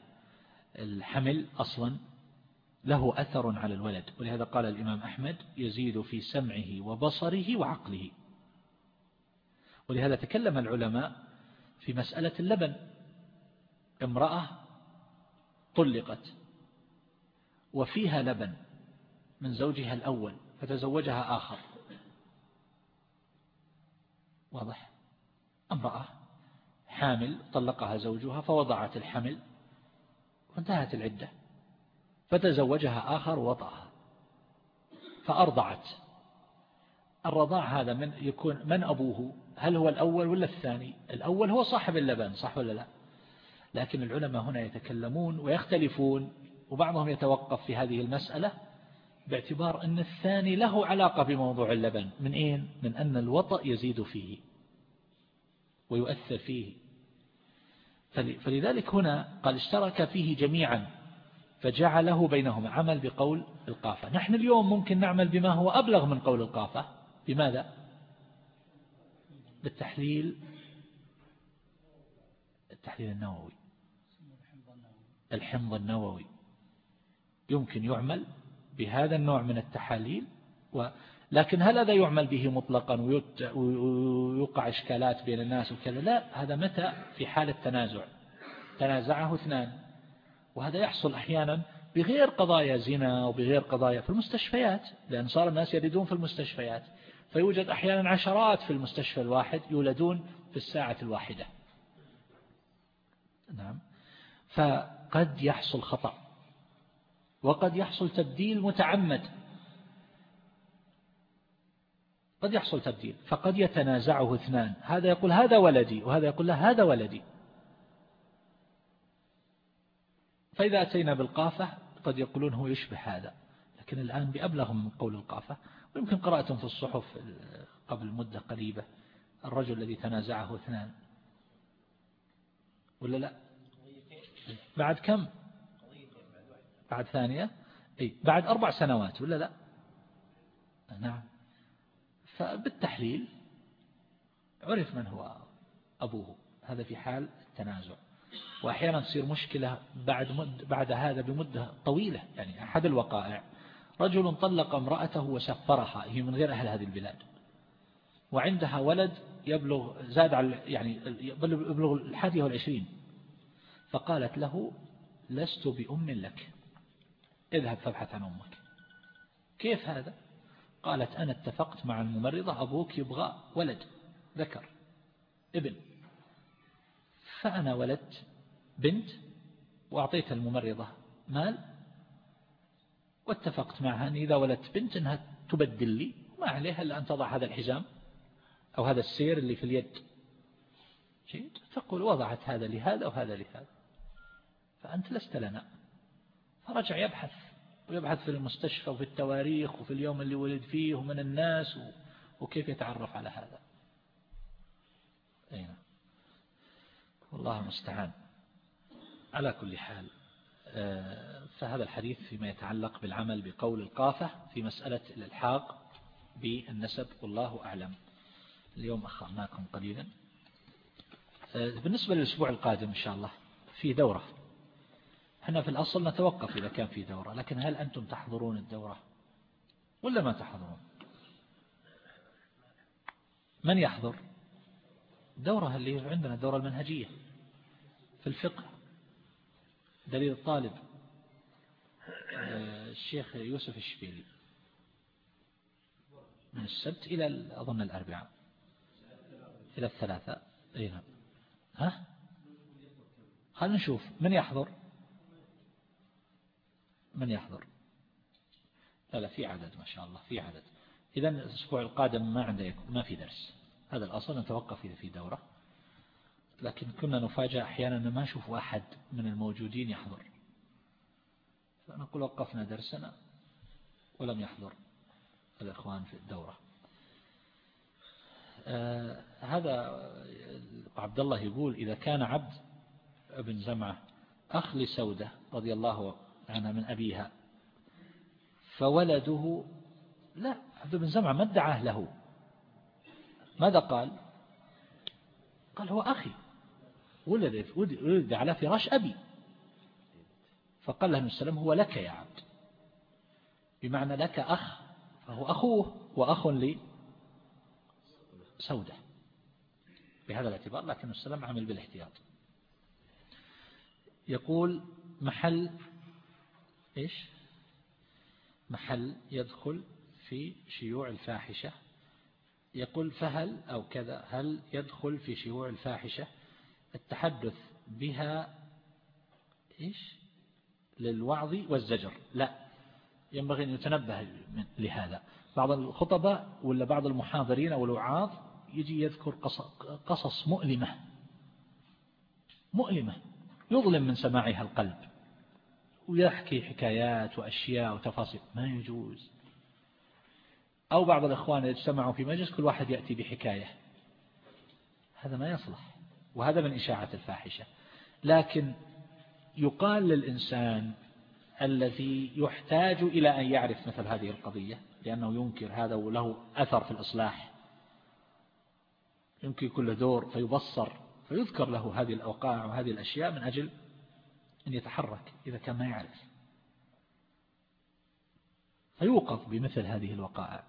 B: الحمل أصلا له أثر على الولد ولهذا قال الإمام أحمد يزيد في سمعه وبصره وعقله. ولهذا تكلم العلماء في مسألة اللبن. امرأة طلقت وفيها لبن من زوجها الأول فتزوجها آخر. واضح؟ امرأة حامل طلقها زوجها فوضعت الحمل وانتهت العدة. فتزوجها آخر ووضعها فأرضعت. الرضاع هذا من يكون من أبوه؟ هل هو الأول ولا الثاني؟ الأول هو صاحب اللبن صح ولا لا؟ لكن العلماء هنا يتكلمون ويختلفون وبعضهم يتوقف في هذه المسألة باعتبار أن الثاني له علاقة بموضوع اللبن. من أين؟ من أن الوطأ يزيد فيه ويؤثر فيه. فلذلك هنا قال اشترك فيه جميعا فجعله بينهم عمل بقول القافة. نحن اليوم ممكن نعمل بما هو أبلغ من قول القافة. بماذا؟ بالتحليل التحليل النووي الحمض النووي. يمكن يعمل بهذا النوع من التحاليل و لكن هل هذا يعمل به مطلقا ويوقع إشكالات بين الناس وكذا؟ لا هذا متى؟ في حالة تنازع تنازعه اثنان. وهذا يحصل أحيانا بغير قضايا زنا وبغير قضايا في المستشفيات لأن صار الناس يريدون في المستشفيات. فيوجد أحيانا عشرات في المستشفى الواحد يولدون في الساعة الواحدة. نعم. فقد يحصل خطأ. وقد يحصل تبديل متعمد. قد يحصل تبديل. فقد يتنازعه اثنان. هذا يقول هذا ولدي وهذا يقول له هذا ولدي. فإذا أتينا بالقافة قد يقولون هو يشبه هذا. لكن الآن بأبلغ من قول القافة. ويمكن قرأتم في الصحف قبل مدة قريبة. الرجل الذي تنازعه اثنان. ولا لا؟ بعد كم؟ بعد ثانية؟ أي بعد أربع سنوات ولا لا؟ نعم. فبالتحليل عرف من هو أبوه. هذا في حال التنازع. وأحيانا تصير مشكلة بعد بعد هذا بمدة طويلة. يعني أحد الوقائع. رجل طلق امرأته وسفرها هي من غير أهل هذه البلاد. وعندها ولد يبلغ زاد على يعني يبلغ الحادية والعشرين. فقالت له لست بأم لك. اذهب فابحث عن أمك. كيف هذا؟ قالت أنا اتفقت مع الممرضة أبوك يبغى ولد ذكر ابن. فأنا ولدت بنت وأعطيت الممرضة مال واتفقت معها أن إذا ولدت بنت أنها تبدل لي ما عليها إلا أن تضع هذا الحزام أو هذا السير اللي في اليد. جيد تقول وضعت هذا لهذا وهذا لهذا. فأنت لست لنا. فرجع يبحث ويبحث في المستشفى وفي التواريخ وفي اليوم اللي ولد فيه ومن الناس وكيف يتعرف على هذا. أين؟ والله المستعان على كل حال آه، فهذا الحديث فيما يتعلق بالعمل بقول القافة في مسألة الإلحاق بالنسب والله أعلم. اليوم أخرناكم قليلا. آه، بالنسبة للأسبوع القادم إن شاء الله في دورة. إحنا في الأصل نتوقف إذا كان في دورة لكن هل أنتم تحضرون الدورة؟ ولا ما تحضرون؟ من يحضر؟ دورة اللي عندنا الدورة المنهجية في الفقه. دليل الطالب. الشيخ يوسف الشبيلي من السبت إلى أظن الأربعاء. إلى الثلاثاء. أي نعم. ها؟ خلينا نشوف. من يحضر؟ من يحضر؟ لا لا في عدد ما شاء الله في عدد. إذا الأسبوع القادم ما عنده ما في درس. هذا الأصل نتوقف إذا في دورة. لكن كنا نفاجأ أحيانا أن ما نشوف واحد من الموجودين يحضر. فنقول وقفنا درسنا ولم يحضر الإخوان في الدورة. آه هذا عبد الله يقول إذا كان عبد ابن زمعة أخ لسودة رضي الله عنها من أبيها فولده لا عبد بن زمعة ما ادعاه له. ماذا قال؟ قال هو أخي ولد ولد على فراش أبي. فقال له السلام هو لك يا عبد. بمعنى لك أخ فهو أخوه وأخ لي سودة. بهذا الاعتبار لكن السلام عمل بالاحتياط. يقول محل إيش؟ محل يدخل في شيوع الفاحشة. يقول فهل أو كذا هل يدخل في شيوع الفاحشة؟ التحدث بها إيش؟ للوعظ والزجر. لا. ينبغي أن يتنبه لهذا. بعض الخطباء ولا بعض المحاضرين أو الوعاظ يجي يذكر قصص مؤلمة. مؤلمة. يظلم من سماعها القلب. ويحكي حكايات وأشياء وتفاصيل. ما يجوز. أو بعض الإخوان يجتمعوا في مجلس كل واحد يأتي بحكاية. هذا ما يصلح. وهذا من إشاعة الفاحشة. لكن يقال للإنسان الذي يحتاج إلى أن يعرف مثل هذه القضية لأنه ينكر هذا وله أثر في الإصلاح. يمكن كل دور فيبصر فيذكر له هذه الأوقاع وهذه الأشياء من أجل أن يتحرك إذا كان ما يعرف. فيوقف بمثل هذه الوقائع.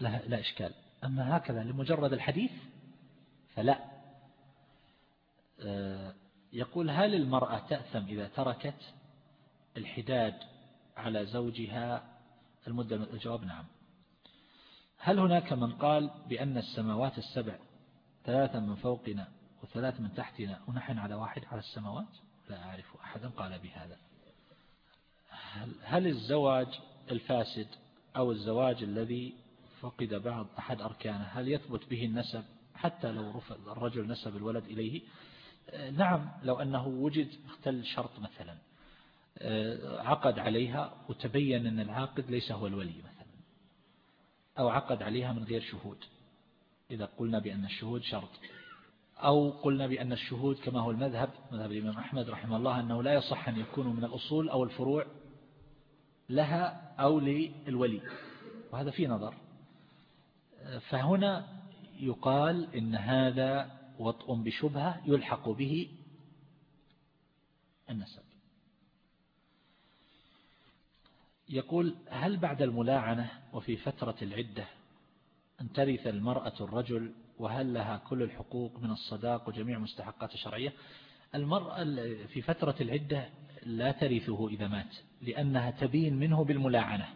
B: لا, إشكال. أما هكذا لمجرد الحديث فلا. آه، يقول هل المرأة تأثم إذا تركت الحداد على زوجها؟ المدة الجواب نعم. هل هناك من قال بأن السماوات السبع ثلاثة من فوقنا وثلاث من تحتنا ونحن على واحد على السماوات؟ لا أعرف أحدا قال بهذا. هل الزواج الفاسد أو الزواج الذي فقد بعض أحد أركانه هل يثبت به النسب حتى لو رفض الرجل نسب الولد إليه؟ نعم لو أنه وجد اختل شرط مثلا عقد عليها وتبين أن العاقد ليس هو الولي مثلا أو عقد عليها من غير شهود. إذا قلنا بأن الشهود شرط أو قلنا بأن الشهود كما هو المذهب مذهب الإمام أحمد رحمه الله أنه لا يصح أن يكونوا من الأصول أو الفروع لها أو للولي. وهذا في نظر. فهنا يقال إن هذا وطء بشبهة يلحق به النسب. يقول هل بعد الملاعنة وفي فترة العدة أن ترث المرأة الرجل وهل لها كل الحقوق من الصداق وجميع مستحقات الشرعية؟ المرأة في فترة العدة لا ترثه إذا مات لأنها تبين منه بالملاعنة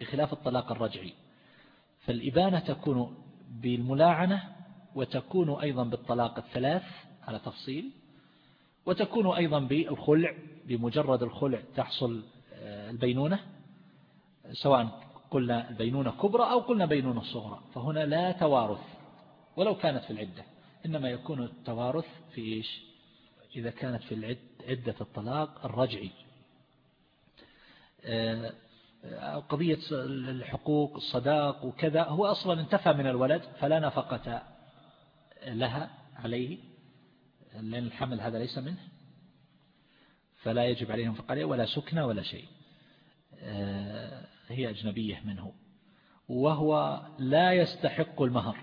B: بخلاف الطلاق الرجعي. فالإبانة تكون بالملاعنة وتكون أيضا بالطلاق الثلاث على تفصيل. وتكون أيضا بالخلع بمجرد الخلع تحصل آه، البينونة سواء قلنا البينونة كبرى أو قلنا بينونة صغرى. فهنا لا توارث ولو كانت في العدة. إنما يكون التوارث في إيش؟ إذا كانت في العدة عدة الطلاق الرجعي. آه، قضية الحقوق الصداق وكذا هو أصلا انتفى من الولد فلا نفقة لها عليه لأن الحمل هذا ليس منه فلا يجب عليهم فقاليه ولا سكنة ولا شيء. آه، هي أجنبية منه. وهو لا يستحق المهر.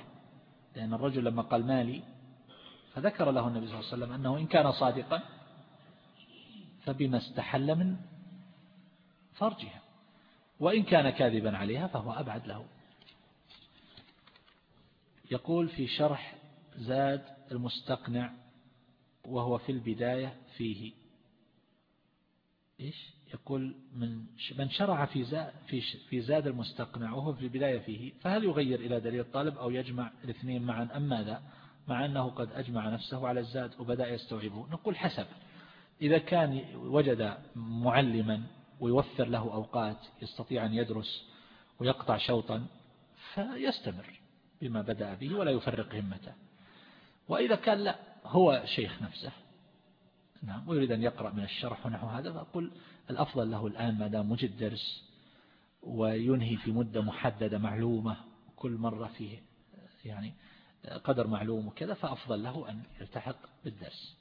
B: لأن الرجل لما قال مالي فذكر له النبي صلى الله عليه وسلم أنه إن كان صادقا فبما استحل من فرجها. وإن كان كاذبا عليها فهو أبعد له. يقول في شرح زاد المستقنع وهو في البداية فيه. إيش؟ يقول من من شرع في زاد, في في زاد المستقنع وهو في البداية فيه فهل يغير إلى دليل الطالب أو يجمع الاثنين معا أم ماذا؟ مع أنه قد أجمع نفسه على الزاد وبدأ يستوعبه نقول حسب. إذا كان وجد معلما ويوفر له أوقات يستطيع أن يدرس ويقطع شوطا فيستمر بما بدأ به ولا يفرق همته. وإذا كان لا هو شيخ نفسه. نعم ويريد أن يقرأ من الشرح ونحو هذا فأقول الأفضل له الآن ما دام مجد درس وينهي في مدة محددة معلومة كل مرة فيه يعني قدر معلوم وكذا فأفضل له أن يلتحق بالدرس.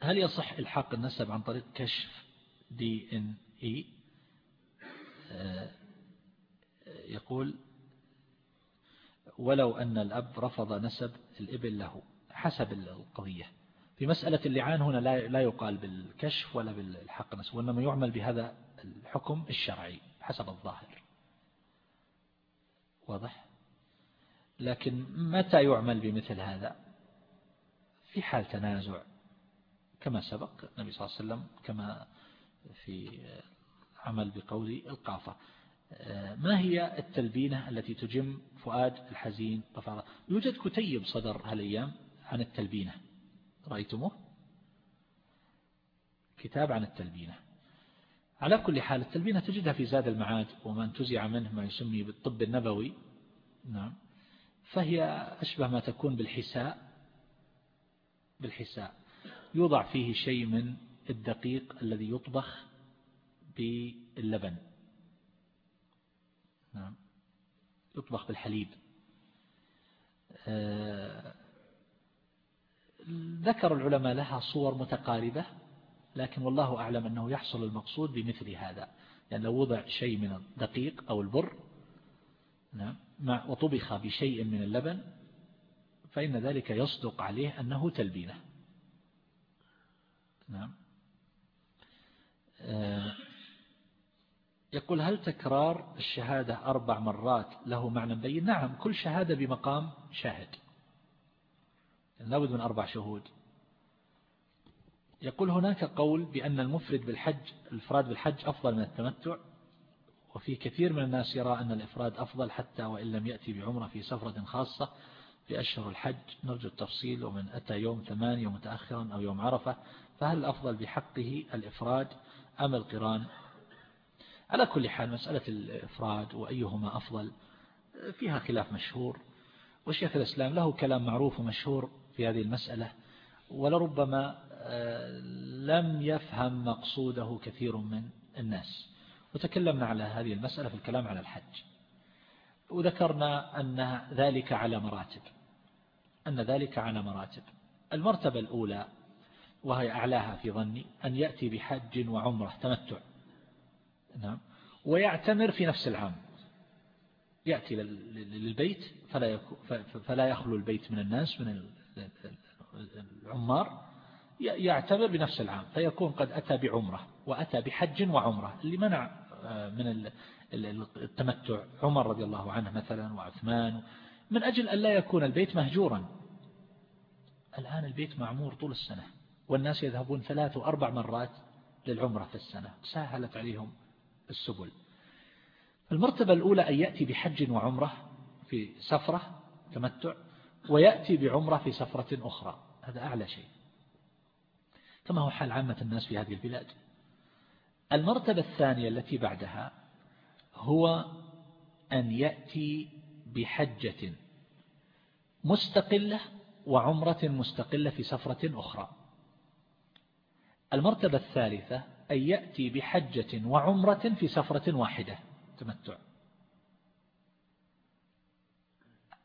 B: هل يصح إلحاق النسب عن طريق كشف دي إن إي؟ يقول ولو أن الأب رفض نسب الابن له حسب القضية. في مسألة اللعان هنا لا يقال بالكشف ولا بالحق نسب وإنما يعمل بهذا الحكم الشرعي حسب الظاهر. واضح؟ لكن متى يعمل بمثل هذا؟ في حال تنازع كما سبق النبي صلى الله عليه وسلم كما في عمل بقول إلقافة. ما هي التلبينة التي تجم فؤاد الحزين طفارة يوجد كتيب صدر هالأيام عن التلبينة. رأيتموه؟ كتاب عن التلبينة. على كل حال التلبينة تجدها في زاد المعاد وما انتزع منه ما يسمي بالطب النبوي. نعم. فهي أشبه ما تكون بالحساء. بالحساء. يوضع فيه شيء من الدقيق الذي يطبخ باللبن. نعم. يطبخ بالحليب. آه، ذكر العلماء لها صور متقاربة لكن والله أعلم أنه يحصل المقصود بمثل هذا. يعني لو وضع شيء من الدقيق أو البر نعم وطبخ بشيء من اللبن فإن ذلك يصدق عليه أنه تلبينه. نعم. يقول هل تكرار الشهادة أربع مرات له معنى بين؟ نعم كل شهادة بمقام شاهد. لابد من أربع شهود. يقول هناك قول بأن المفرد بالحج الإفراد بالحج أفضل من التمتع وفي كثير من الناس يرى أن الإفراد أفضل حتى وإن لم يأتي بعمرة في سفرة خاصة في أشهر الحج. نرجو التفصيل ومن أتى يوم ثمانية متأخرا أو يوم عرفة فهل الأفضل بحقه الإفراد أم القران على كل حال مسألة الإفراد وأيهما أفضل فيها خلاف مشهور وشيخ الإسلام له كلام معروف ومشهور في هذه المسألة ولربما آه، لم يفهم مقصوده كثير من الناس. وتكلمنا على هذه المسألة في الكلام على الحج. وذكرنا أن ذلك على مراتب. أن ذلك على مراتب. المرتبة الأولى وهي أعلاها في ظني أن يأتي بحج وعمرة تمتع. نعم. ويعتمر في نفس العام. يأتي للبيت فلا فلا يخلو البيت من الناس من العمار. يعتمر بنفس العام فيكون قد أتى بعمرة وأتى بحج وعمرة. اللي منع آه، من التمتع. عمر رضي الله عنه مثلا وعثمان. من أجل أن لا يكون البيت مهجورا. الآن البيت معمور طول السنة والناس يذهبون ثلاث وأربع مرات للعمرة في السنة. سهلت عليهم السبل. المرتبة الأولى أن يأتي بحج وعمرة في سفرة تمتع ويأتي بعمرة في سفرة أخرى. هذا أعلى شيء. كما هو حال عامة الناس في هذه البلاد. المرتبة الثانية التي بعدها هو أن يأتي بحجة مستقلة وعمرة مستقلة في سفرة أخرى. المرتبة الثالثة أن يأتي بحجة وعمرة في سفرة واحدة. تمتع.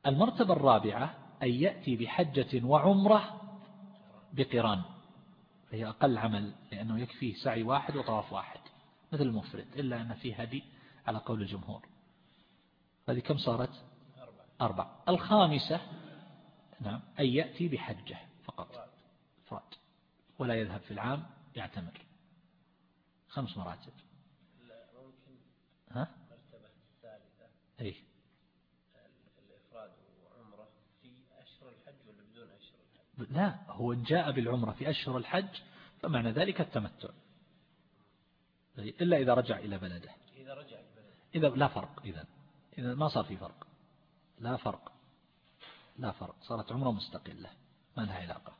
B: المرتبة الرابعة أن يأتي بحجة وعمرة بقران. فهي أقل عمل لأنه يكفيه سعي واحد وطواف واحد. مثل المفرد إلا أن فيه هدي على قول الجمهور. هذه كم صارت؟ أربع الخامسة نعم أن يأتي بحجة فقط. فراد ولا يذهب في العام يعتمر. خمس مراتب.
A: ممكن
B: ها؟
A: المرتبة الثالثة
B: أي
A: الإفراد وعمرة في أشهر الحج ولا بدون أشهر الحج
B: لا هو جاء بالعمرة في أشهر الحج فمعنى ذلك التمتع. إلا إذا رجع إلى بلده
A: إذا رجع بلده.
B: إذا لا فرق إذا. إذا ما صار في فرق. لا فرق. لا فرق. صارت عمرة مستقلة. ما لها علاقة.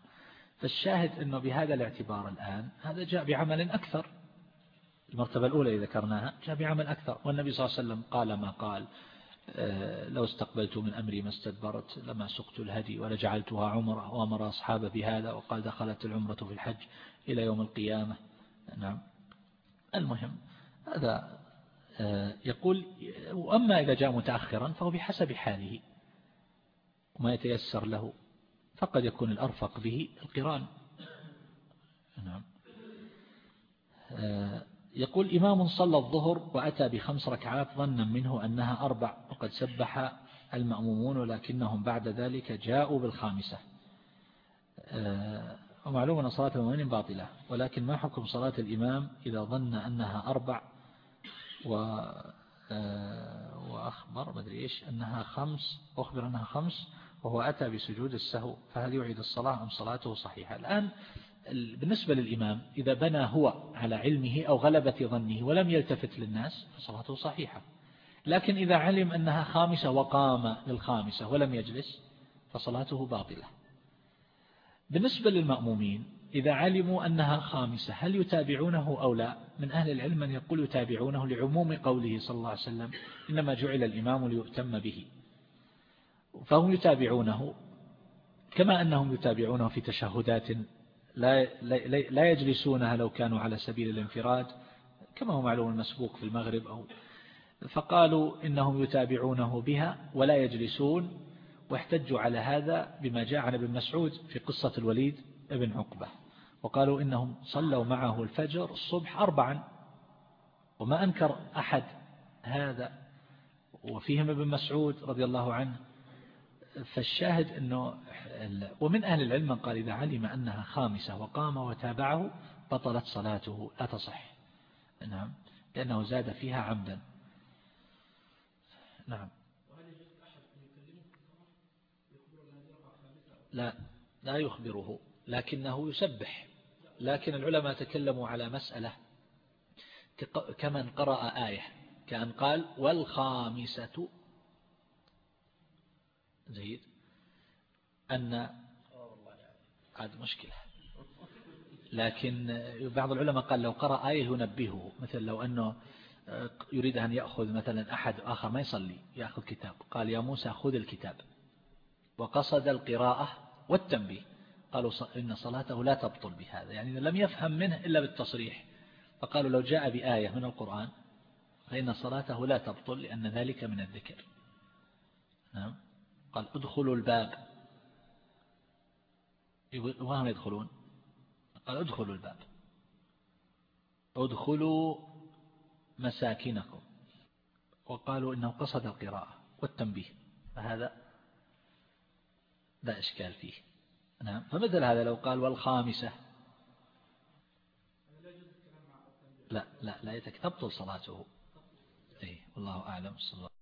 B: فالشاهد أنه بهذا الاعتبار الآن هذا جاء بعمل أكثر. المرتبة الأولى إذا ذكرناها جاء بعمل أكثر والنبي صلى الله عليه وسلم قال ما قال آه، لو استقبلت من أمري ما استدبرت لما سقت الهدي ولجعلتها عمرة وأمر أصحابه بهذا وقال دخلت العمرة في الحج إلى يوم القيامة. نعم. المهم هذا آه، يقول وأما إذا جاء متأخرا فهو بحسب حاله وما يتيسر له فقد يكون الأرفق به القرآن. نعم. آه، يقول إمام صلى الظهر وأتى بخمس ركعات ظنا منه أنها أربع وقد سبح المأمومون لكنهم بعد ذلك جاءوا بالخامسة. آه، ومعلوم أن صلاة المؤمنين باطلة ولكن ما حكم صلاة الإمام إذا ظن أنها أربع؟ و آه، وأخبر مدري إيش أنها خمس أخبر أنها خمس وهو أتى بسجود السهو فهل يعيد الصلاة أم صلاته صحيحة؟ الآن بالنسبة للإمام إذا بنى هو على علمه أو غلبة ظنه ولم يلتفت للناس فصلاته صحيحة. لكن إذا علم أنها خامسة وقام للخامسة ولم يجلس فصلاته باطلة. بالنسبة للمأمومين إذا علموا أنها خامسة هل يتابعونه أو لا؟ من أهل العلم من يقول يتابعونه لعموم قوله صلى الله عليه وسلم إنما جعل الإمام ليؤتم به. فهم يتابعونه كما أنهم يتابعونه في تشهدات لا لا يجلسونها لو كانوا على سبيل الانفراد كما هو معلوم المسبوق في المغرب أو فقالوا إنهم يتابعونه بها ولا يجلسون واحتجوا على هذا بما جاء عن ابن مسعود في قصة الوليد ابن عقبة وقالوا إنهم صلوا معه الفجر الصبح أربعا وما أنكر أحد هذا وفيهم ابن مسعود رضي الله عنه فالشاهد أنه ومن أهل العلم من قال إذا علم أنها خامسة وقام وتابعه بطلت صلاته لا تصح. نعم. لأنه زاد فيها عمدا. نعم. لا لا يخبره لكنه يسبح. لكن العلماء تكلموا على مسألة كمن قرأ آية كأن قال والخامسة جيد. أن هذا مشكلة. لكن بعض العلماء قال لو قرأ آية ينبهه. مثل لو أنه يريد أن يأخذ مثلا أحد آخر ما يصلي يأخذ كتاب. قال يا موسى خذ الكتاب. وقصد القراءة والتنبيه. قالوا إن صلاته لا تبطل بهذا. يعني لم يفهم منه إلا بالتصريح. فقالوا لو جاء بآية من القرآن فإن صلاته لا تبطل لأن ذلك من الذكر. نعم. قال ادخلوا الباب. وهم يدخلون؟ قال ادخلوا الباب. ادخلوا مساكنكم. وقالوا إنه قصد القراءة والتنبيه. فهذا لا إشكال فيه. نعم. فمثل هذا لو قال والخامسة. لا لا لا يتك تبطل صلاته. أي والله أعلم. صلى الله